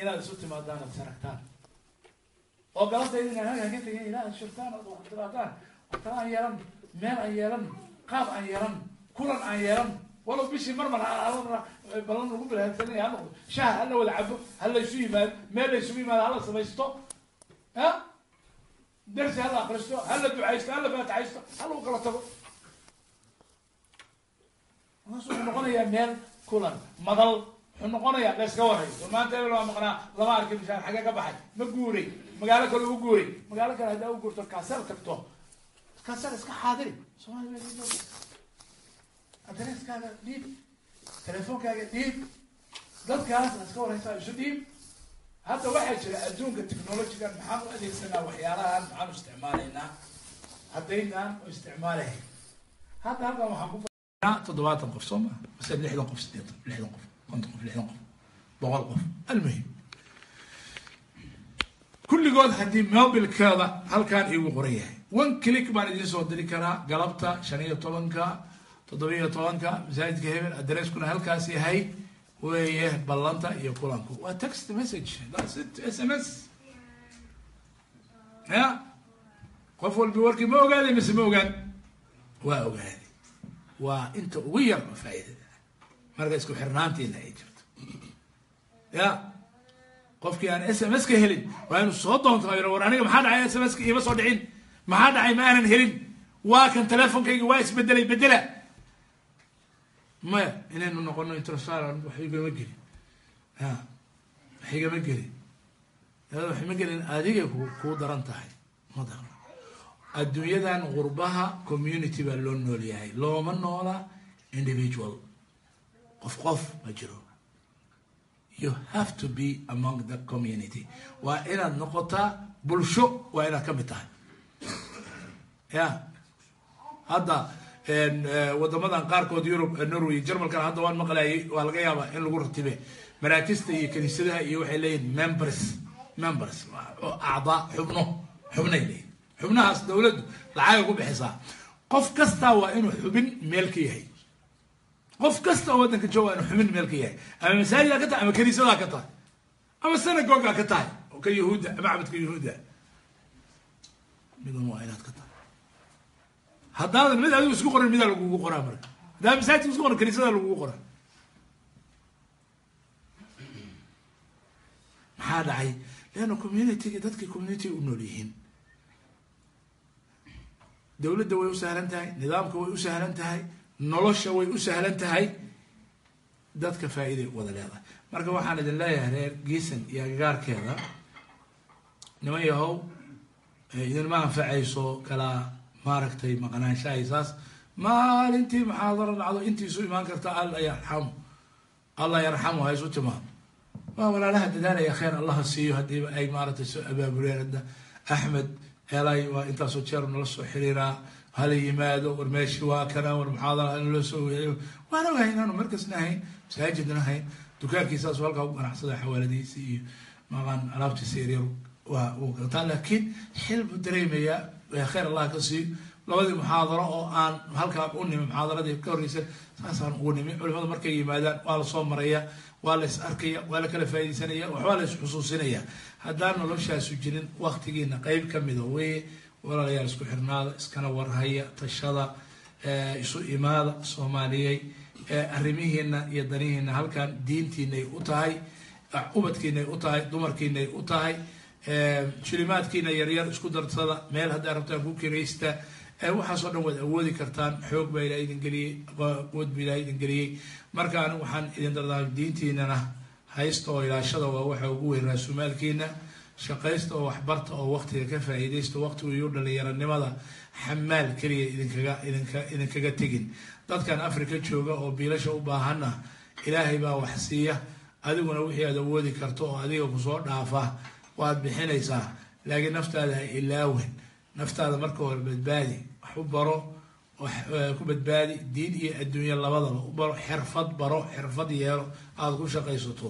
inaad isu timaadaan aad saragtaan. Oo galabtayda inaan halkaa ka tegay ilaa ad shirtaan aad wax tiraadaan. Tala aan yeelan meel aan yeelan qaab aan yeelan kulan aan yeelan. Walow bishii mar mar balan lagu bilhaadsanaya ha noqdo shaha hala wada cabo ha laysu yimaado meel laysugu yimaado hala samaysto. Ya? Dersi hala akristo hala ducaysto hala faatixaysto ha lagu kala tago markaas wuxuu noqonayaa meel kulan madal wuxuu noqonayaa layska waray war maanta ebel waa maqnaa lama arkin bishaan xagee ka baxay. Ma guuray. Magaalo kale u guuray. Magaalo kale haddaa u guurto kaasel tagto. Kaasel iska xaadiri. Somalia adreeskaaga dhiib. Telefoonkaaga dhiib. Dadkaas iska wareysaa isu dhiib. Hadda waxaa jira adduunka technologigan maxaan u adeegsanaa waxyaalahan maxaan u isticmaalaynaa. Haddaynaan u isticmaalahayn hadda halkan waxaan ku toddobaatan qof soo maa mase lixdan qof sideetan lixdan qof konton qof lixdan qof boqol qof almuhim kulligood haddii mobilkeeda halkaan iigu qoran yahay one click baan idiin soo diri karaa galabta shan iyo tobanka toddoba iyo tobanka masaajidka hebel adresskuna halkaas yahay weeye ballanta iyo kulanku waa text message? That's it. S m s. ya qof walbi warkii ma ogaaday mise ma ogaan waa ogaaday waa inta ugu yar oo faa'iidada. Marka isku xirnaantiina ay jirto. Ya qofkii aan s m s ka helin waa inu soo doonto war aniga maxaa dhacay s m s ka iima soo dhicin? Maxaa dhacay? Ma aanan helin. Waa kan telefonkayga waa isbedelay bedela maya inaynu noqono introsal wax igama gelin. Ya wax igama gelin ima gelin adigay ku kuu daran tahay. Ma daran adduunyadan qurbaha community baa loo nool yahay looma noola individual. Qof qof ma jiro. You have to be among the community. Waa inaad noqotaa bulsho waa inaad ka mid tahay. Ya. Hadda wadamadan qaarkood yurub norway jermalkana hadda waan maqlayay waa laga yaabaa in lagu ratibe. Maraakista iyo kaniisadaha iyo waxay leeyihiin members. Members acdaa xubno xubnay leeyihiin xubnahaas dawladdu lacagay ku bixisaa qof kastaa waa inuu xubin meel ka yahay. Qof kasta oo waddanka jooga waa inuu xubin meel ka yahay. Ama masaajida ka tahay ama kaniisadaa ka tahay ama synagoga ka tahay oo ka yahuudda macbadka yahuudda. Midun waa inaad ka tahay. Haddaadan mid adigu isku qoran midaa lagugu qoraa marka? Haddaa masaajidka isku qoran kaniisada lagugu qoraa? Maxaa dhacay? Leanna communitiga dadkii community u nool yihiin dawladda way u sahlan tahay nidaamka way u sahlan tahay nolosha way u sahlan tahay. Dadka faa-iiday wada leedahay. Marka waxaan idin leeyahay reer geesan iyo agagaarkeeda niman yahow idinma anfacayso kala maaragtay maqnaanshahay saas maalintii maxaadaro dhacdo intiisu imaan karta alla yarxamu allah yarxamu ha isu timaado. Waa walaalaha dadaalaya kheer allaha siiyo haddiiba ay maaragtay soo abaabuleen hadda axmed helay waa intaasoo jeer nala soo xiriiraa hala yimaado war meeshii waa kana war muxaadara naloo soo weeyo. Waan ogahay inaanu markasna ahayn masaajidna ahayn dukaankiisaasu halkaa u ganacsada xawaaladihiisi iyo maqaan alaabtiisa yaryar waa uu gataa laakiin xil buu dareemayaa kheyr allah ka siiyo labadii muxaadaro oo aan halkaa u nimi muxaadaradii ka horreysay saasaan ugu nimi culimada markay yimaadaan waa la soo maraya waa la is arkaya waa la kala faaidaysanaya waxbaa la is xusuusinaya haddaan noloshaasu jirin waktigiina qeyb kamida weye. Walaalayaal isku xirnaada iskana warhaya tashada isu imaada soomaaliyey. Arrimihiina iyo danihiina halkan diintiinay u tahay ubadkiinay u tahay dumarkiinay u tahay. Shilimaadkiina yaryar isku darsada meel haddaa rabtaan ku kiraysta. Waxaasoo dhan waad awoodi kartaan xoog baa ilaha idin geliyey quwad baa ilaha idin geliyey. Marka anigu waxaan idin dardaarmay diintiinana haysta oo ilaashada waa waxa ugu weyn raasumaalkiina. Shaqaysta oo waxbarta oo waktiga ka faa'iidaysta waqtigu iyo dhalinyaranimada xamaal keliya idinkaga idinka idinkaga tegin. Dadkan africa jooga oo biilasha u baahana ilaahay baa wax siiya. Adiguna wixii aad awoodi karto oo adiga ku soo dhaafa waad bixinaysaa. Laakiin naftaada ha ilaawen. Naftaada marka hore badbaadi wax u baro ku badbaadi diin iyo adduunya labadaba. Baro xirfad baro xirfad yeelo aada ku shaqaysato.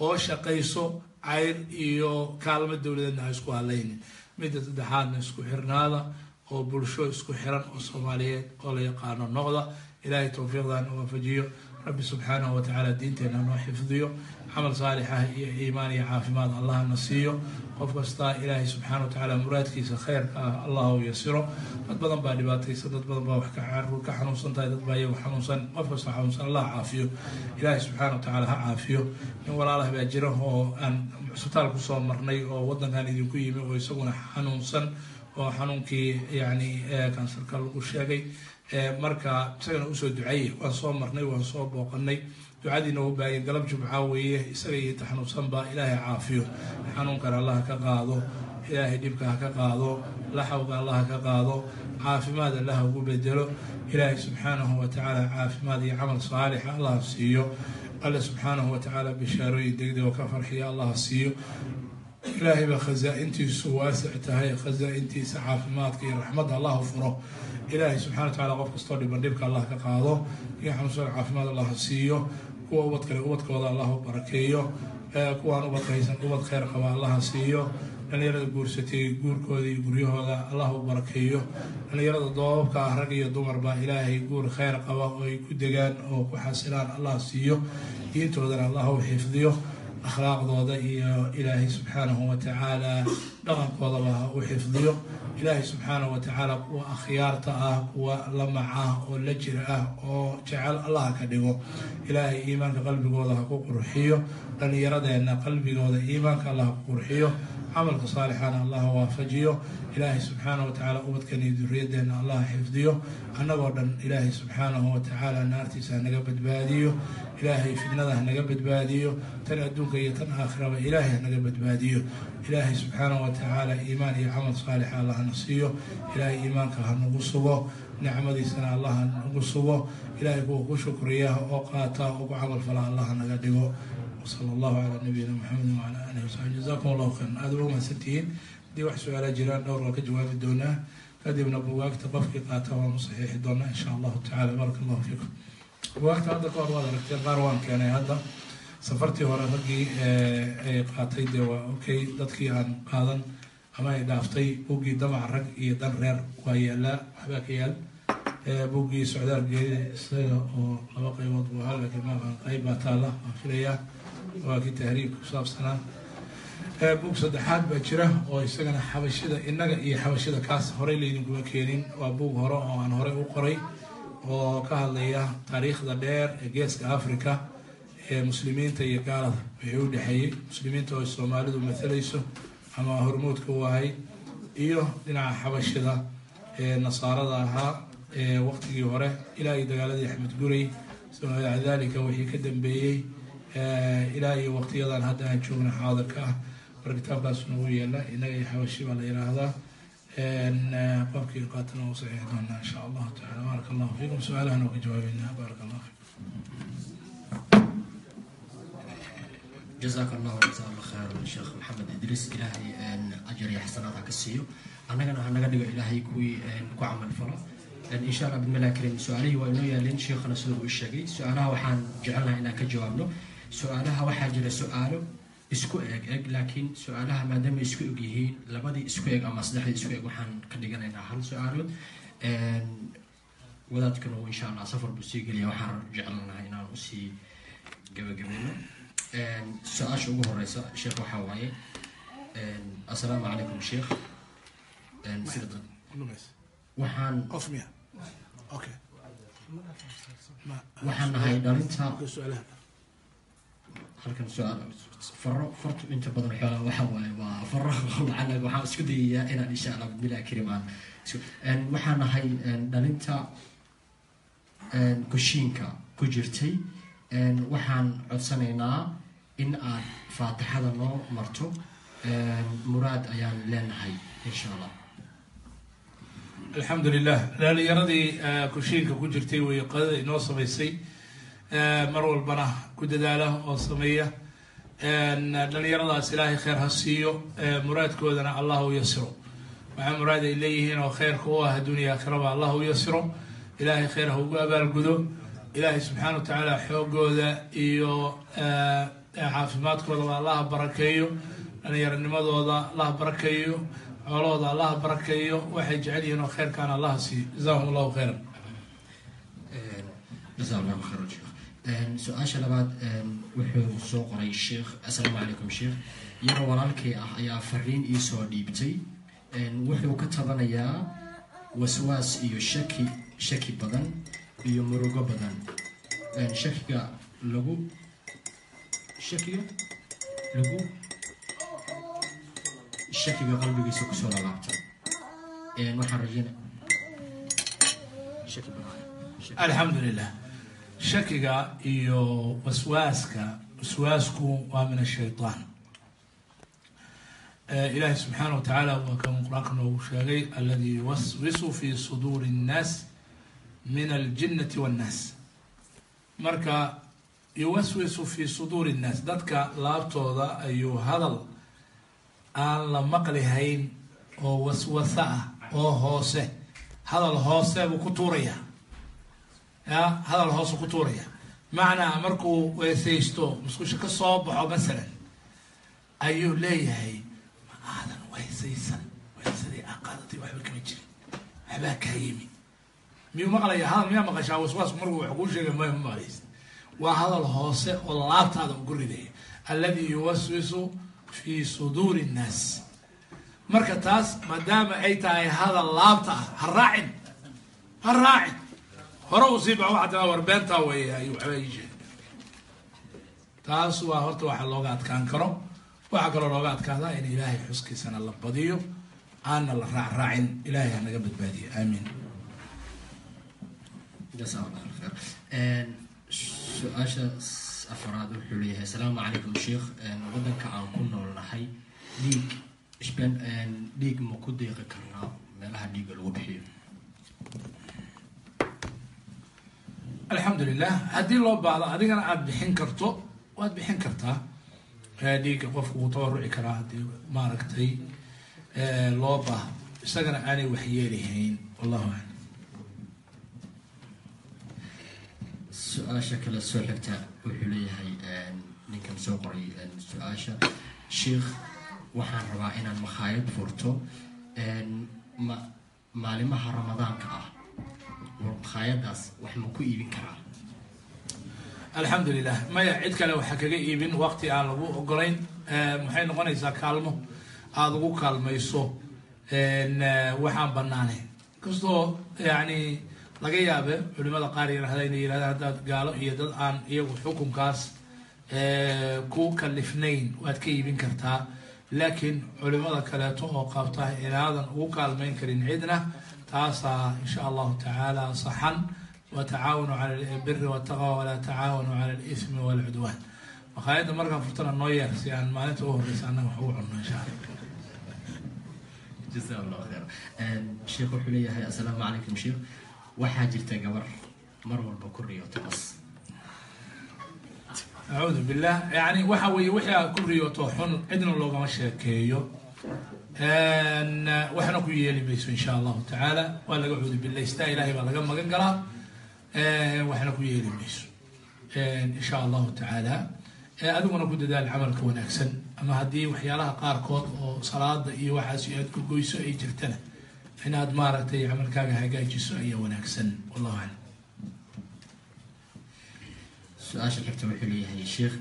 Oo shaqayso cayr iyo kaalmo dowladeedna ha isku halaynin midda saddexaadna isku xirnaada oo bulsho isku xiran oo soomaaliyeed oo la yaqaano noqda. Ilaahay towfiiqdana waafajiyo rabbi subxaanahu watacaala diinteena noo xifdiyo. Camal saalix ah iyo iimaan iyo caafimaad allahna siiyo qof kastaa ilaahay subxaana wa tacaala muraadkiisa kheyrka ah allah u yasiro dad badan baa dhibaataysan dad badan baa wax ka xanuunsan tahay dad baa iyagu xanuunsan. Qof kastoo xanuunsan allah caafiyo. Ilaahay subxaana wa tacaala ha caafiyo. In walaalah baa jira oo aan cusbitaal ku soo marnay oo wadankan idinku yimi oo isaguna xanuunsan oo xanuunkii yani kansarka lagu sheegay. Marka isagana u soo duceeye waan soo marnay waan soo booqanay ducadiina u baayay galab jumca weeye isaga iyo taxanuunsanba ilaahay caafiyo. Xanuunkana allah ka qaado ilaahay dhibka ha ka qaado laxawga allah ka qaado caafimaad allah ugu bedelo. Ilaahay subxaanahu watacaala caafimaad iyo camal saalixa allah siiyo. Alle subxaanahu watacaala bishaarooyin degdeg ka farxiya allah siiyo. Ilaahay baa waasic tahay khazaa-intiisa caafimaadka iyo raxmadda allah furo. Ilaahay subxana wa tacala qof kastoo dhiban dhibka allah ka qaado iyo xanuunsan caafimaad allah siiyo kuwa ubad kale ubadkooda allah u barakeeyo kuwaan ubadka haysan ubad kheyr qaba allaha siiyo. Dhalinyarada guursatay guurkooda iyo guryahooda allah u barakeeyo. Dhalinyarada doobabka ah rag iyo dumarba ilaahay guur kheyr qaba oo ay ku degaan oo ku xasilaan allah siiyo. Diintoodana allah u xifdiyo akhlaaqdooda iyo ilaahay subxaanahu watacaala dhaqankoodaba ha u xifdiyo ilaahay subxaanahu watacaala kuwa akhyaarta ah kuwa lamac ah oo la jir ah oo jecel allah ka dhigo. Ilaahay iimaanka qalbigooda ha ku qurxiyo dhallinyaradeenna qalbigooda iimaanka allah ku qurxiyo camalka saalixana allah waafajiyo. Ilaahay subxaanahu watacaala ubadkan iyo duriyadeenna allah xifdiyo. Annagoo dhan ilaahay subxaanahu watacaala naartiisa hanaga badbaadiyo ilaahay fidnada hanaga badbaadiyo tan adduunka iyo tan aakhiraba ilaahay hanaga badbaadiyo. Ilaahay subxaanahu watacaala iimaan iyo camal saalixa allah hana siiyo. Ilaahay iimaanka hanagu sugo nicmadiisana allah hanagu sugo. Ilaahay kuwa ku shukriya oo qaata oo ku camal fala allah hanaga dhigo. Wsala allahu calaa nabiyina maxamedi wacala alihi wasaxbi jazakum allahu khayran. Aada uga mahadsantihiin. Haddii wax su'aala jiraan dhowr waa ka jawaabi doonaa. Kadibna bugaagta qofkii qaata waanu saxiixi doonaa insha allahu tacala baaraka allahu fiikum bugaagta hadda ka hor waad aragteen qaar waan keenay hadda. Safartii hore raggii ay qaatay dee waa okay dadkii aan qaadan ama ay dhaaftay. Buggii damac rag iyo dan reer waa yaalaa waxbaa ka yaal. Buggii socdaal geedi isaga oo laba qaybood buu ahaa laakiin maaqan qayb baa taalla waan filayaa. Waa kii tahriibka kusaabsanaa bug saddexaad baa jira oo isagana xabashida innaga iyo xabashida kaas horey laydinkuma keenin. Waa bug hore oo aan horey u qoray oo ka hadlaya taariikhda dheer ee geeska africa ee muslimiinta iyo gaalada. Wixii u dhexeeyey muslimiinta oo soomaalidu mathalayso ama hormuudka u ahay iyo dhinaca xabashida ee nasaarada ahaa ee waqtigii hore ilaa iyo dagaaladii axmed maca dalika wixii ka dambeeyey ilaa iyo waqtiyadan hadda aan joogna xaadirka ah. Mar kitaabkaasuna u yeela inaga iyo xabashi la yiraahdaa qofkii qaatana u saxiix doonaa insha allahu tacala baaraka allahu fiikum su'aalahan ka jawaabeynaa baaraka allah fiikum jazaaka allahu jazaa allah sheekh maxamed idriis ilaahay ajar iyo xasanaad ka siiyo. Annagana ha naga dhigo ilaahay kuwii ku camal falo. Insha allah bismillahi karim su'aalihii waa inoo yaaleen sheekhana sida uu sheegay. Su'aalaha waxaan jecelnahay inaan ka jawaabno. Su'aalaha waxaa jira su'aalo isku eg eg laakiin su'aalaha maadaama isku eg yihiin labadii isku eg ama saddexdii isku eg waxaan ka dhiganaynaa hal su'aalood. Wadaadkana uu insha allah safar buu sii geliya waxaan jecelnahay inaan u sii gabagabeyno su'aasha ugu horeysa sheekh waxaa waaye assalaamu calaykum sheekh waxaan waxaan nahay dhalinta halkan faro fartu inta badan xoola waxa waa faro lacag [LAUGHS] waxaan isku dayayaa inaan insha allah bismillahi karim aan waxaan nahay dhalinta kushiinka ku jirtay. Waxaan codsanaynaa in aad faatixada noo marto. Muraad ayaan leenahay insha allah alxamdu lilah dhalinyaradii kushiinka ku jirtay way qadada inoo samaysay mar walbana ku dadaala oo sameeya. Dhalinyaradaas ilaahay kheyr ha siiyo. Muraadkoodana allah u yasiro waxaa muraad ay leeyihiin oo kheyrka u ah adduuniya aakhiraba allah u yasiro ilaahay kheyr ha ugu abaalgudo. Ilaahay subxaana wa tacaala xoogooda iyo caafimaadkoodaba allaha barakeeyo. Dhallinyaranimadooda allaha barakeeyo. Xoolahooda allaha barakeeyo. Waxay jecel yihiin oo kheyrkaan allaha siiyo jazahum allahu khayran sheekh su'aasha labaad wuxuu soo qoray sheekh assalaamu calaykum sheekh yaro walaalkay ah ayaa fariin iisoo dhiibtay. Wuxuu ka tabanayaa waswaas iyo shaki shaki badan iyo murugo badan. Shakiga lagu shakiga lagu shakiga qalbigiisa ku soo lalaabta. Waxaan rajeyna shaki badan alxamdu lilah shakiga iyo waswaaska waswaasku waa min ashaytaan eh, ilaahay subxaana wa tacaala waa kan qur'aanka noogu sheegay aladii yuwaswisu fi suduuri اnnaas min aljinnati wannaas. Marka yuwaswisu fii suduuri اnnaas dadka laabtooda ayuu hadal aan la maqli hayn oo waswasa ah oo hoose hadal hoose buu ku tuurayaa ya hadal hoose ku tuuraya. Macnaa markuu weesaysto musqusho ka soo baxo masalan ayuu leeyahay ma aadan weesaysan weesadii aqaadatay waxba kama jirin waxbaa kaa yimi. Miyuu maqlaya hadal miyaa maqashaa? Waswaasku markuu wax kuu sheegay maya ma maqlaysa waa hadal hoose oo laabtaada ugu ridaya aladi yuwaswisu fi suduuri nnaas. Marka taas maadaama ay tahay hadal laabta ah ha raacin ha raacin hore uu sii baxo waxaa tiraa warbeentaa weeye ayuu waxba ii sheegay. Taas waa horta waxa looga adkaan karo. Waxaa kaloo looga adkaadaa in ilaahay xuskiisana la badiyo aanna la raac raacin. Ilaahay ha naga badbaadiyo. Aamiin su'aasha afaraad wuxuu leeyahay asalaamu calaykum sheekh waddanka aan ku noolnahay dhiig dhiig ma ku deeqi karnaa? Meelaha dhiigga lagu bixiyo alxamdu lilah haddii loo baahdo adigana aada bixin karto waad bixin kartaa. Dhiigga qofku wuu tabaruci karaa haddii maaragtay loo baahdo. Isagana aanay waxyeelihayn wallahu aclam su'aasha kale soo xigta wuxuu leeyahay ninkan soo qoray su'aasha. Sheikh waxaan rabaa inaan makhaayad furto ma maalimaha ramadaanka ah makhaayadaas wax ma ku iibin karaa alxamdu lilah maya cid kale waxaa kaga iibin waqti aan lagu ogolayn maxay noqonaysaa kaalmo aada ugu kaalmayso? Waxaan banaanayn kastoo yani laga yaabe culimada qaar yirahda inay yirahdaan haddaad gaalo iyo dad aan iyagu xukunkaas ku kalifnayn waad ka iibin kartaa. Laakiin culimada kaleeto oo qabta inaadan ugu kaalmayn karin cidna taasaa insha allahu tacaala saxan watacaawanu cala albiri waltaqwa walaa tacaawanu cala alismi walcudwaan. Makhaayadda markaan furtana noo yeer si aan maalinta u horeysa annaga wax ugu cunno insha allah. Jasa allahu khayr sheekh wuxuu leeyahay assalaamu calaykum sheekh waxaa jirta gabar mar walba ku riyooto bas acuudu billah yani waxa weeye wixii aad ku riyooto xun cidna loogama sheekeeyo waxna ku yeeli mayso insha allahu tacaala. Waa laga cuudu billaystaa ilahay baa laga magan galaa waxna ku yeeli mayso insha allahu tacaala. Adiguna ku dadaal camalka wanaagsan. Ama haddii waxyaalaha qaarkood oo salaada iyo waxaas aad ku goyso ay jirtana inaad maaragtay camalkaaga hagaajiso ayaa wanaagsan. Wallahu aclam. Su'aasha xigta wuxuu leeyahay sheekh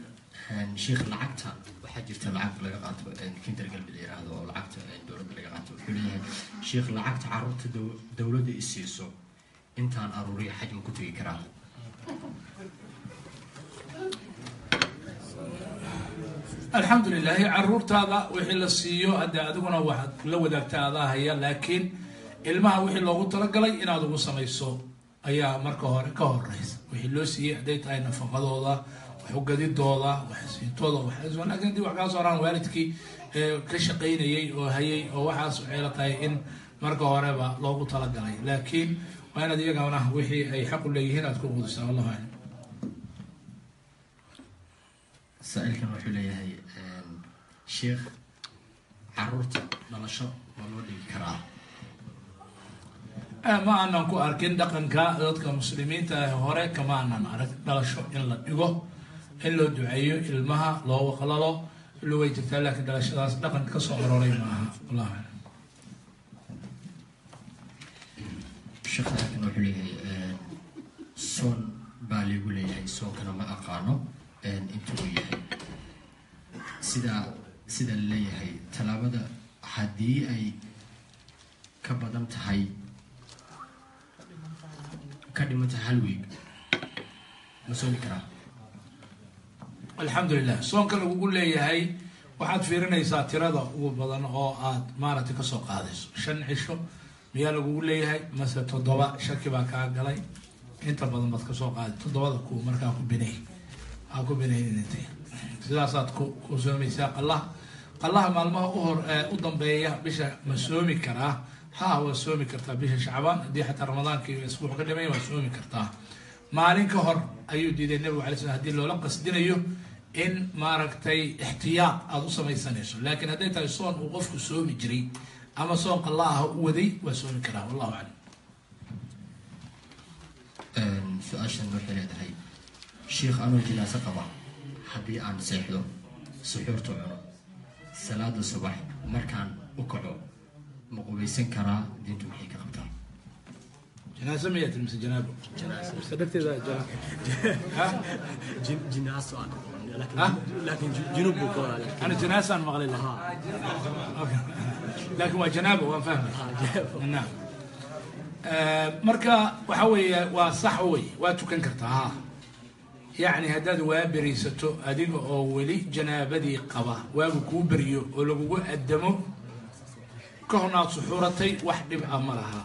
sheekh lacagta waxaa jirta lacag laga qaato kintar la yiraahdo oo lacagta dowladda laga qaato. Wuxuu leeyahay sheekh lacagta carruurta dowladda i siiso intaan aruuriya xaj ma ku tegi karaa alxamdu lilahi caruurtaada wixii la siiyo hadde adiguna waxaad la wadaagta adaa haya laakiin ilmaha wixii loogu talagalay inaad ugu samayso ayaa marka hore ka horeysa wixii loo siiyey hadday tahay nafaqadooda waxugadidooda waxsiintooda laakiin haddii wax kaa soo raan waalidkii ka shaqaynayay oo hayay oo waxaas waxay la tahay in marka horeba loogu talagalay. Laakiin waa inaad iyagana wixii ay xaqu leeyihiin aad ku qudisaa wallahu aclam saa-ilkan wuxuu leeyahay sheekh carruurta dhalasho ma loo dhigi karaa. Ma aanan ku arkin dhaqanka dadka muslimiinta ah hore kama aanan arag dhalasho in la dhigo in loo duceeyo ilmaha loo waqlalo lugay jirtaa laakiin dhalashadaas dhaqan ka soo arooray maaha. Wallahu aclam. Sheekh wuxuu leeyahay soon baa liigu leeyahay soonkana ma aqaano. Inta uu yahay sidaa sida la leeyahay tallaabada haddii ay ka badan tahay ka dhimanta hal weeg ma soomi karaa alxamdulilah soonka lagugu leeyahay waxaad fiirinaysaa tirada ugu badan oo aad maaragtay ka soo qaadayso. Shan cisho miyaa lagugu leeyahay mase toddoba shaki baa kaa galay. Inta badan baad ka soo qaaday toddobada ku markaa ku binay. Aa ku binaynint sidaasaad ku ku soomaysaa qallaha. Qallaha maalmaha uhor u dambeeya bisha ma soomi karaa. Ha waa soomi kartaa bisha shacbaan. Haddii xataa ramadaankii isbuuc ka dhimay waa soomi kartaa. Maalin ka hor ayuu diiday nabigu alay slam haddii loola qasdinayo in maaragtay ixtiyaad aada u samaysanayso. Laakiin hadday tahay soon uu qofku soomi jiray ama soon qalla ah u waday waa soomi karaa. Wallahu aclam. Su'aashan waxay leedahay sheikh anuu jinaaso qaba haddii aan seexdo suxuurta cuno salaada subax markaan u kaco ma qubaysan karaa diintu maxay ka qabtaa janaasa miyaa tiri mise janaabo [LAUGHS] laakin junub buu ka walaal ana janaasaan maqli lahaa laakin waa janaaba waan fahmay marka waxa weeye waa sax wey waa tukan kartaa ha yacni haddaad waa beraysato adiga oo weli janaabadii qaba waagu kuu beriyo oo lagugu addamo ka hornaad suxuuratay wax dhib ah ma laha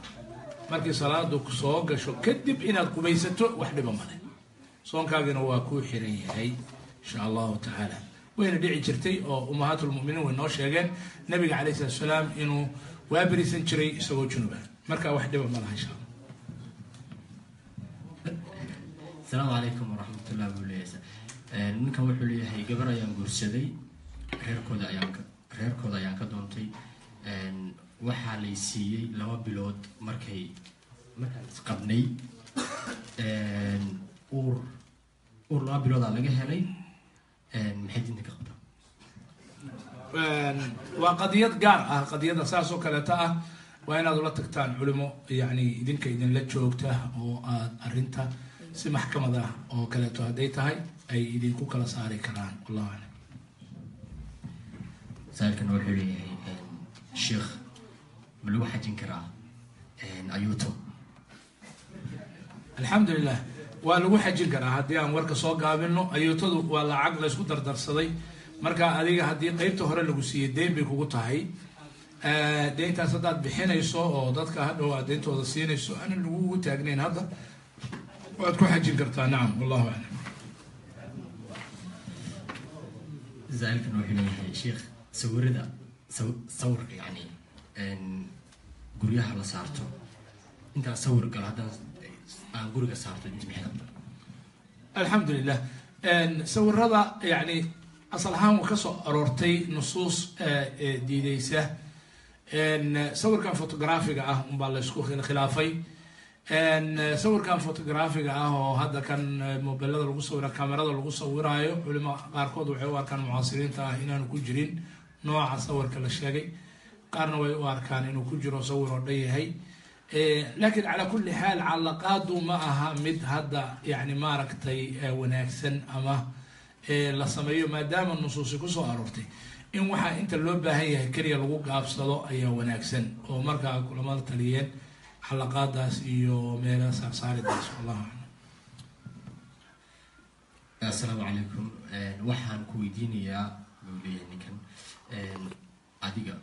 markii salaadu soo gasho kadib inaad qubaysato wax dhiba male soonkaagina waa kuu xiran insha allahu tacaala. Wayna dhici jirtay oo ummahaatulmuminiin way noo sheegeen nabiga calayh salatu salaam inuu waa berisan jiray isagoo junuba. Marka wax dhiba ma laha insha asalaamu calaykum waraxmatullah buu leeyahay ninkan wuxuu leeyahay gabar ayaan guursaday. Reerkooda ayaan reerkooda ayaan ka doontay. Waxaa lay siiyey laba bilood markay markaan isqabnay uur uur laba biloodaa laga helay maxay diinta ka qabtaa waa qadiyad gaar ah qadiyada saas oo kaleeta ah waa inaad ula tagtaan culimo yani idinka idinla joogta oo aad arinta si maxkamad ah oo kaleeto hadday tahay ay idinku kala saari karaan. Wallahu aclam saalkan wuxuu leeyahay een, sheekh ma lagu xajin karaa ayuuto alxamdulilah waa lagu xajin karaa. Haddii aan warka soo gaabino ayuutadu waa lacag laysku dardarsaday. Marka adiga haddii qeybta hore lagu siiyey deyn bay kugu tahay. Deyntaas haddaad bixinayso oo dadka hadhow aad deyntooda siinayso aanan lagugu taagnayn hadda. Waad ku xajin kartaa. Nacam wallahu aclam. Zaalkan wuxuu leeyahay sheekh sawirada saw- sawirka yacni een, guryaha la saarto. Intaan sawir galo haddaan aan guriga saarto alxamdulilah sawirada yani asal ahaan waa ka soo aroortay nusuus eh, diideysa En, sawirkan fotografiga ah unbaa laysku khil- khilaafay. Sawirkan fotografiga ah oo hadda kan eh, mobilada lagu sawira kamerada lagu sawiraayo culimo qaarkood waxay u arkaan mucaasiriinta ah inaanu ku jirin. Nooca sawirka la sheegay qaarna way u arkaan inuu ku jiro sawir oo dhan yahay laakiin calaa kulli xaal calaqaadu ma aha mid hadda yani maaragtay wanaagsan ama la sameeyo maadaama nusuusi ku soo aroortay in waxaa inta loo baahan yahay keliya lagu gaabsado ayaa wanaagsan oo markaa kulamada taliyeen xalaqaadaas iyo meela saarsaaridaas wallahu aclam assalaamu calaykum waxaan ku weydiinayaa buu leeyahay ninkan adiga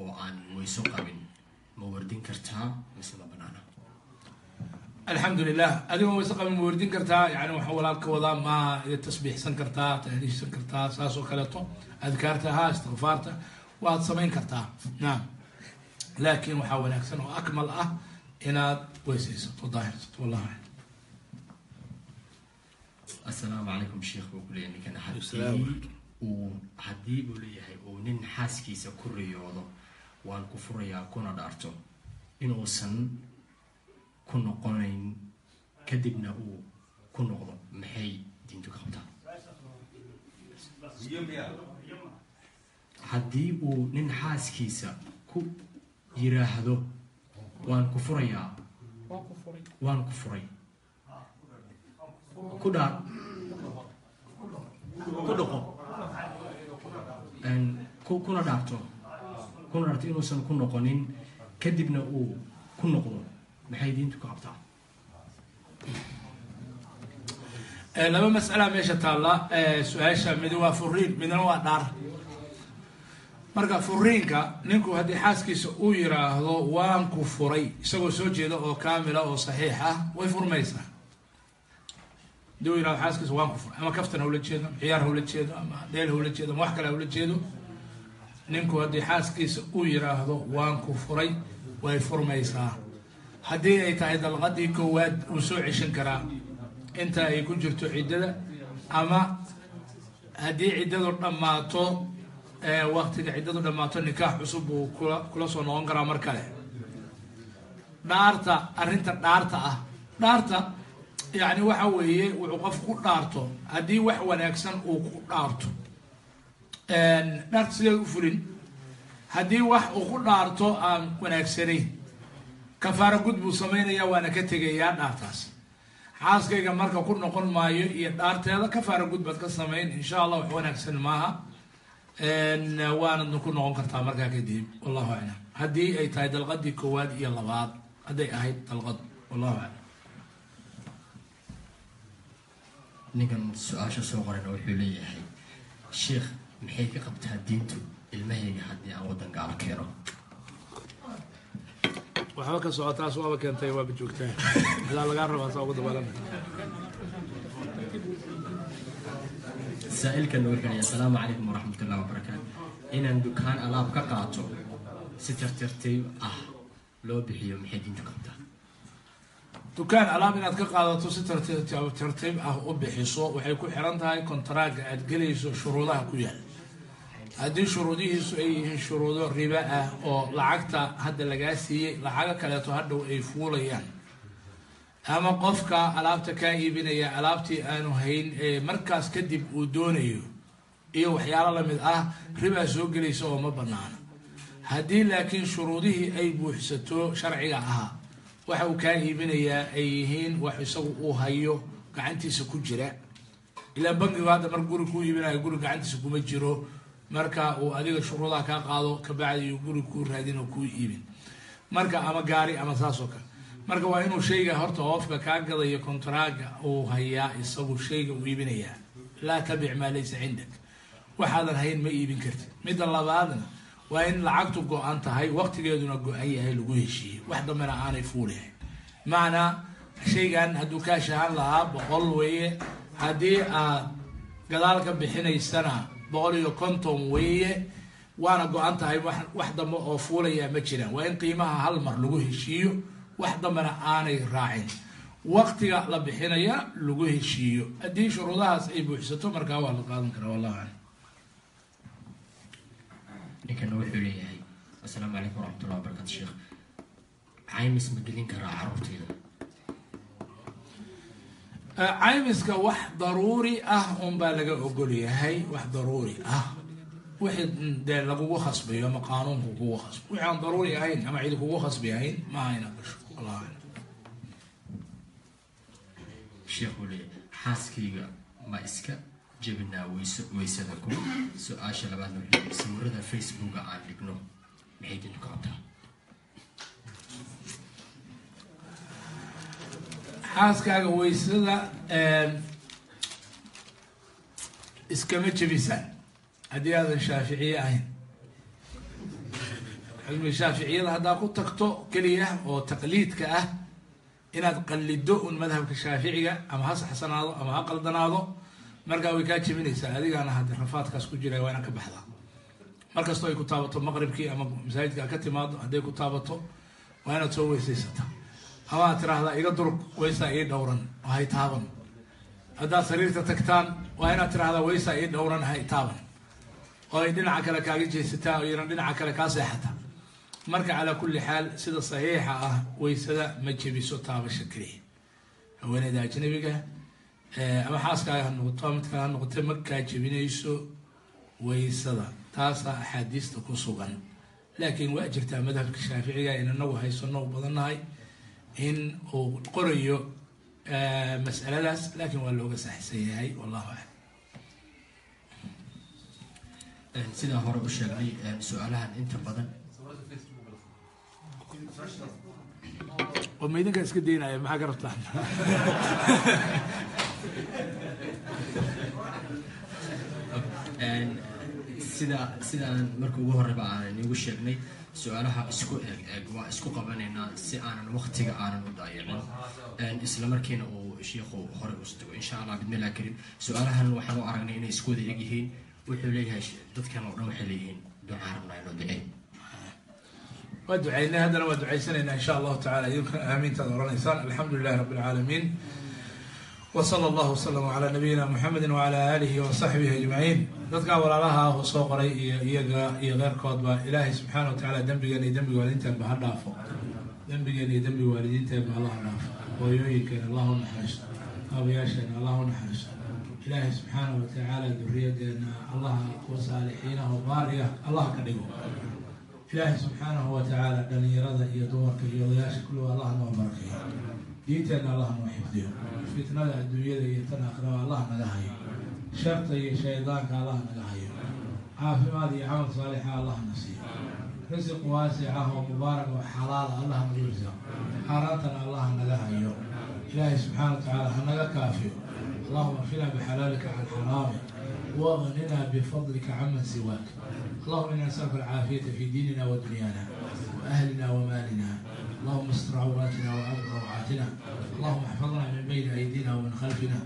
oo aan weyso qabin ma wardin kartaa mise ma banaana alxamdulilah adigoo wayse qabin ma werdin kartaa yani waxaa walaalka wadaa ma tasbiixsan kartaa tahliishsan kartaa saas oo kaleeto adkaarta ha istikfaarta waad samayn kartaa. Naam. Laakiin waxaa wanaagsan oo akmal ah inaad weysaysato daahirsato wallahu aclam. Assalaamu calaykum sheekh buu ku leeyahay ninkan haddii uu haddii buu leeyahay uu nin xaaskiisa ku riyoodo waan ku furayaa kuna dhaarto inuusan ku noqonayn kadibna uu ku noqdo maxay diintu ka qabtaa haddii uu nin xaaskiisa ku yiraahdo waan ku furayaa waan ku furay ku dhaar ku dhaqo ku- kuna dhaarto kuna dhaarto inuusan ku noqonin kadibna uu ku noqdo. Maxay diintu ka qabtaa? Eh, laba mas'ala meesha taalla. Eh, su'aasha mid waa furiin midna waa dhaar. Marka furiinka ninku haddii xaaskiisa uu yiraahdo waan ku furay isagoo soo jeeda oo kaamila oo saxiix ah way furmaysaa haddii uu yiraahdo xaaskiisa waan ku furay. Ama kaftan hawla jeedo ciyaar hawla jeedo ama dheel hawla jeedo ama wax kale hawla jeedo ninku haddii xaaskiisa uu yiraahdo waan ku furay way furmaysaa. Haddii ay tahay dalqadii koowaad uu soo ceshan karaa. Inta ay ku jirto ciddada ama haddii ciddadu dhammaato waktiga ciddadu dhammaato nikaax cusub uu kula kula soo noqon karaa mar kale. Dhaarta arrinta dhaarta ah. Dhaarta yacni waxa weeye wuxuu qof ku dhaarto. Haddii wax wanaagsan uu ku dhaarto dhaarta sidee u fulin haddii wax uu ku dhaarto aan wanaagsanayn. Kafaaro gud buu samaynayaa waana ka tegayaa dhaartaas. Xaaskayga marka ku noqon maayo iyo dhaarteeda kafaaro gud baad ka samayn. Insha allah wax wanaagsan maaha. Waanadna ku noqon kartaa markaa kadib wallahu aclam. Haddii ay tahay dalqadii koowaad iyo labaad hadday ahayd dalqad wallahu aclam. Ninkan su'aasha soo qorayna wuxuu leeyahay sheikh maxay ka qabtaa diintu ilmahayga haddii aan waddan gaalo keeno waxba ka socotaas waaba keentay waaba joogtaa ilaa lagaa rabaa saa ugu dabaalana saa-ilkan wuxuu leeyahay asalaamu calaykum waraxmat ullahi wabarakaatu inaan dukaan alaab ka qaato si tartartayb ah loo bixiyo maxay diintu qabtaa dukaan alaab inaad ka qaadato si tartiib tartiib ah u bixiso waxay ku xiran tahay kontaraaga aad gelayso shuruudaha ku yaal haddii shuruudihiisu ay yihiin shuruudo riba ah oo lacagta hadda lagaa siiyey lacago kaleeto hadhow ay fuulayaan. Ama qofka alaabta kaa iibinaya alaabtii aanu hayn ee markaas kadib uu doonayo iyo waxyaalo la mid ah ribaa soo gelaysa oo ma banaana haddii laakiin shuruudihii ay buuxsato sharciga ahaa waxa uu kaa iibinayaa ay yihiin wax isagu uu hayo gacantiisa ku jira. Ilaa bankigu hadda mar guri kuu iibinayo guri gacantiisa kuma jiro marka uu adiga shuruudaha kaa qaado kabacdi guri kuu raadin oo kuu iibin. Marka ama gaari ama saas oo kale. Marka waa inuu shayga horta qofka kaa gadayo kontaraaga uu hayaa isagu shayga uu iibinayaa laa tabic maa laysa cindak. Waxaadan hayn ma iibin kartid. Midda labaadna waa in lacagtu go-an tahay waqtigeeduna go-an yahay lagu heshiiyey. Wax dambena aanay fuulihayn macnaa shaygan hadduu kaa shahan lahaa boqol weeye. Haddii aad gadaal ka bixinaysana boqol iyo konton weeye waana go-an tahay wax dambe oo fuulayaa ma jiraan. Waa in qiimaha hal mar lagu heshiiyo wax dambena aanay raacin. Waqtiga la bixinaya lagu heshiiyo. Haddii shuruudahaas ay buuxsato markaa waa la qaadan karaa wallahu aclam ninkana wuxuu leeyahay assalaamu calaykum waraxmatullah wabarakatu sheekh ma gelin karaa caruurteyda caymiska wax daruuri ah unbaa laga ogol yahay wax daruuri ah. Wixii dee lagugu khasbayo ama qaanuunku kugu khasbo wixii aan daruuri ahayn ama cidi kugu khasbi ahayn maaha inaad gasho wallahu aclam sheekh uu leeyahay xaaskayga ma iska jebinaa weyso weysada ku su'aasha labaadna sawirada facebooka aan dhigno maxay dintu ka qabtaa xaaskaaga weysada iskama jebisaan haddii aadan shaaficiye ahayn. Cilmiga shaaficiyada haddaa ku tagto keliya oo taqliidka ah inaad qallido un madhabka shaaficiga ama ha saxsanaado ama ha qaldanaado markaa way kaa jebinaysaa. Adigaana haddi rafaadkaas ku jira waa inaad ka baxdaa markastoo ay ku taabato maqribkii ama masaajidka ka timaado hadday ku taabato waa inaad soo weysaysataa ama aad tiraahdaa iga durug weysaa ii dhowran hay taaban. Haddaad sariirta tagtaan waa inaad tiraahdaa weysaa ii dhowran hay taaban. Oo ay dhinaca kale kaaga jeesataa oo inan dhinaca kale kaa seexataa marka calaa kulli xaal sida saxiixa ah weysada ma jebiso taabasha keliya. Haweeneyda ajnabiga ama xaaskaaga ha noqoto kale ha noqotee ma kaa jebinayso weysada taasaa axaadiista ku sugan. Laakiin waa jirtaa madhabka shaaficiga in anagu haysano u badannahay in uu qorayo mas'aladaas laakiin waa looga saxsan yahay wallahu aclam sidaa hore u sheegnay su'aalahan inta badan. Oo ma idinkaa iska daynaya maxaa ka rabtaan [LAUGHS] sida sidaan marka ugu horeyba aanan iigu sheegnay su'aalaha isku eeg eeg waa isku qabanaynaa si aanan waktiga aanan u daayicin. Isla markiina uu shiikhu horey usdago insha allah bidmillah karim su'aalahan waxaan u aragnay inay isku wada egyihiin wuxuu leeyahay dadkan oo dhan waxay leeyihiin ducaa rabnaa inoo duceyn. Waa ducaynay haddana waa ducaysanaynaa insha allahu tacala idinkuna aamiintaad oranaysaan alxamdu lilahi rabbi wsala allahu wasalam calaa nabiyina muxamedi wacalaa aalihi wasaxbihi ajmaciin dadkaa walaalaha ah oo soo qoray iyo iyaga iyo keyrkoodba ilaahay subxaana wa tacaala dembigeena iyo dembiga waalidiinteenba ha dhaafo. Dembigeena iyo dembiga waalidiinteenba allah ha dhaafo. Hooyooyinkeena allah u naxariisto aabayaasheena allah u naxariisto ilaahay subxaana wa tacaala duriyadeena allaha kuwa saalixiinaha oo baariya allah ka dhigo. Ilaahay subxaanahu wa tacaala dhalinyarada iyo dumarka iyo odayaasha kulliga allah noo diinteenna allah noo xifdiyo. Fitnada adduunyada iyo tan aakhiraba allah naga hayo. Sharta iyo shaydaanka allah naga hayo. Caafimaad iyo camal saalixa allah na siiyo. Risiq waasicah oo mubaarak oo xalaala ah allah nagu risiq xaaraantana allah naga hayo. Ilaahay subxaana wa tacaala hanaga kaafiyo. Allahuma finaa bixalaalika can xaraami waqninaa bifadlika caman siwaak. Allahuma ina asalka alcaafiyata fii diinina wa dunyaana wa ahlina wa maalina. اللهم استر عوراتنا وامن روعاتنا اللهم احفظنا من بين ايدينا ومن خلفنا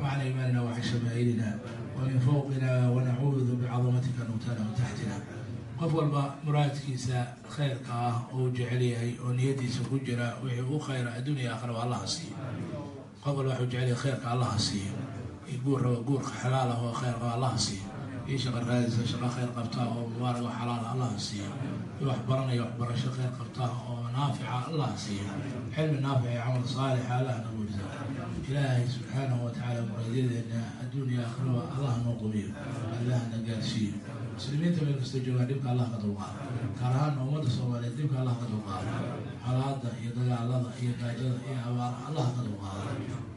وعن ايماننا وعن شمائلنا ومن فوقنا ونعوذ بعظمتك ان نغتال من تحتنا qof walba muraadkiisa khayrka ah uu jecel yahay oo niyadiisa ku jira wixii u khayra adduunya aakhira waa allaha siiyo qof walba waxuu jecel yahay khayrka allaha siiyo guur raba guurka xalaal ah oo khayrka allaha siiyo iyo shaqa raadisa shaqa khayr qabtaa oo mubaarak oo xalaal allah siiyo iyo wax baranaya waxbarasho khayr qabtaa oo naafica allah siiyo cilmi naafic iyo camal saalixa allah nagu riso ilaahay subxaanahu watacaala muraadyadeenna adduuniya aakhiraba allah noo qubiyo allah na gaarsiiyo muslimiinta meel kasta joogaan dhibka allah ka dulqaado gaar ahaan ummadda soomaaliyeed dhibka allah ka dulqaado xalaada iyo dagaalada iyo gaajada iyo abaara allah ka dulqaado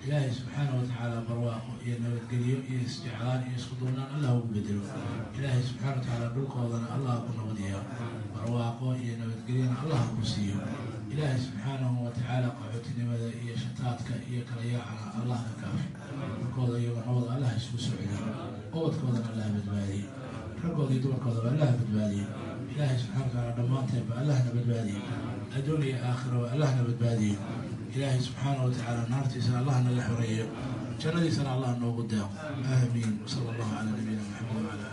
ilaahay subxaanahu watacaala barwaaqo iyo nabadgelyo iyo isjeclaan iyo isku duubnaan allah ugu bedelo. Ilaahay subxaana watacaala dhulkoodana allah ku nabadiyo barwaaqo iyo nabadgelyona allah ku siiyo. Ilaahay subxaanahu watacaala qaxootinimada iyo shataadka iyo kala yaacana allah ka kaafi dhulkooda iyago nabad allah isku socdiyo ubadkoodana allah badbaadiyo raggooda iyo dumarkoodaba allah badbaadiyo ilaahay subxana watacaala dhammaanteedba allahna badbaadiyo. Adduun iyo aakhiraba allahna badbaadiyo ilaahay subxaana watacaala naartiisana allah naga xoreeyo. Jannadiisana allah noogu deeqo aamiin. Wsala allahu calaa nabiyina maxamed wacala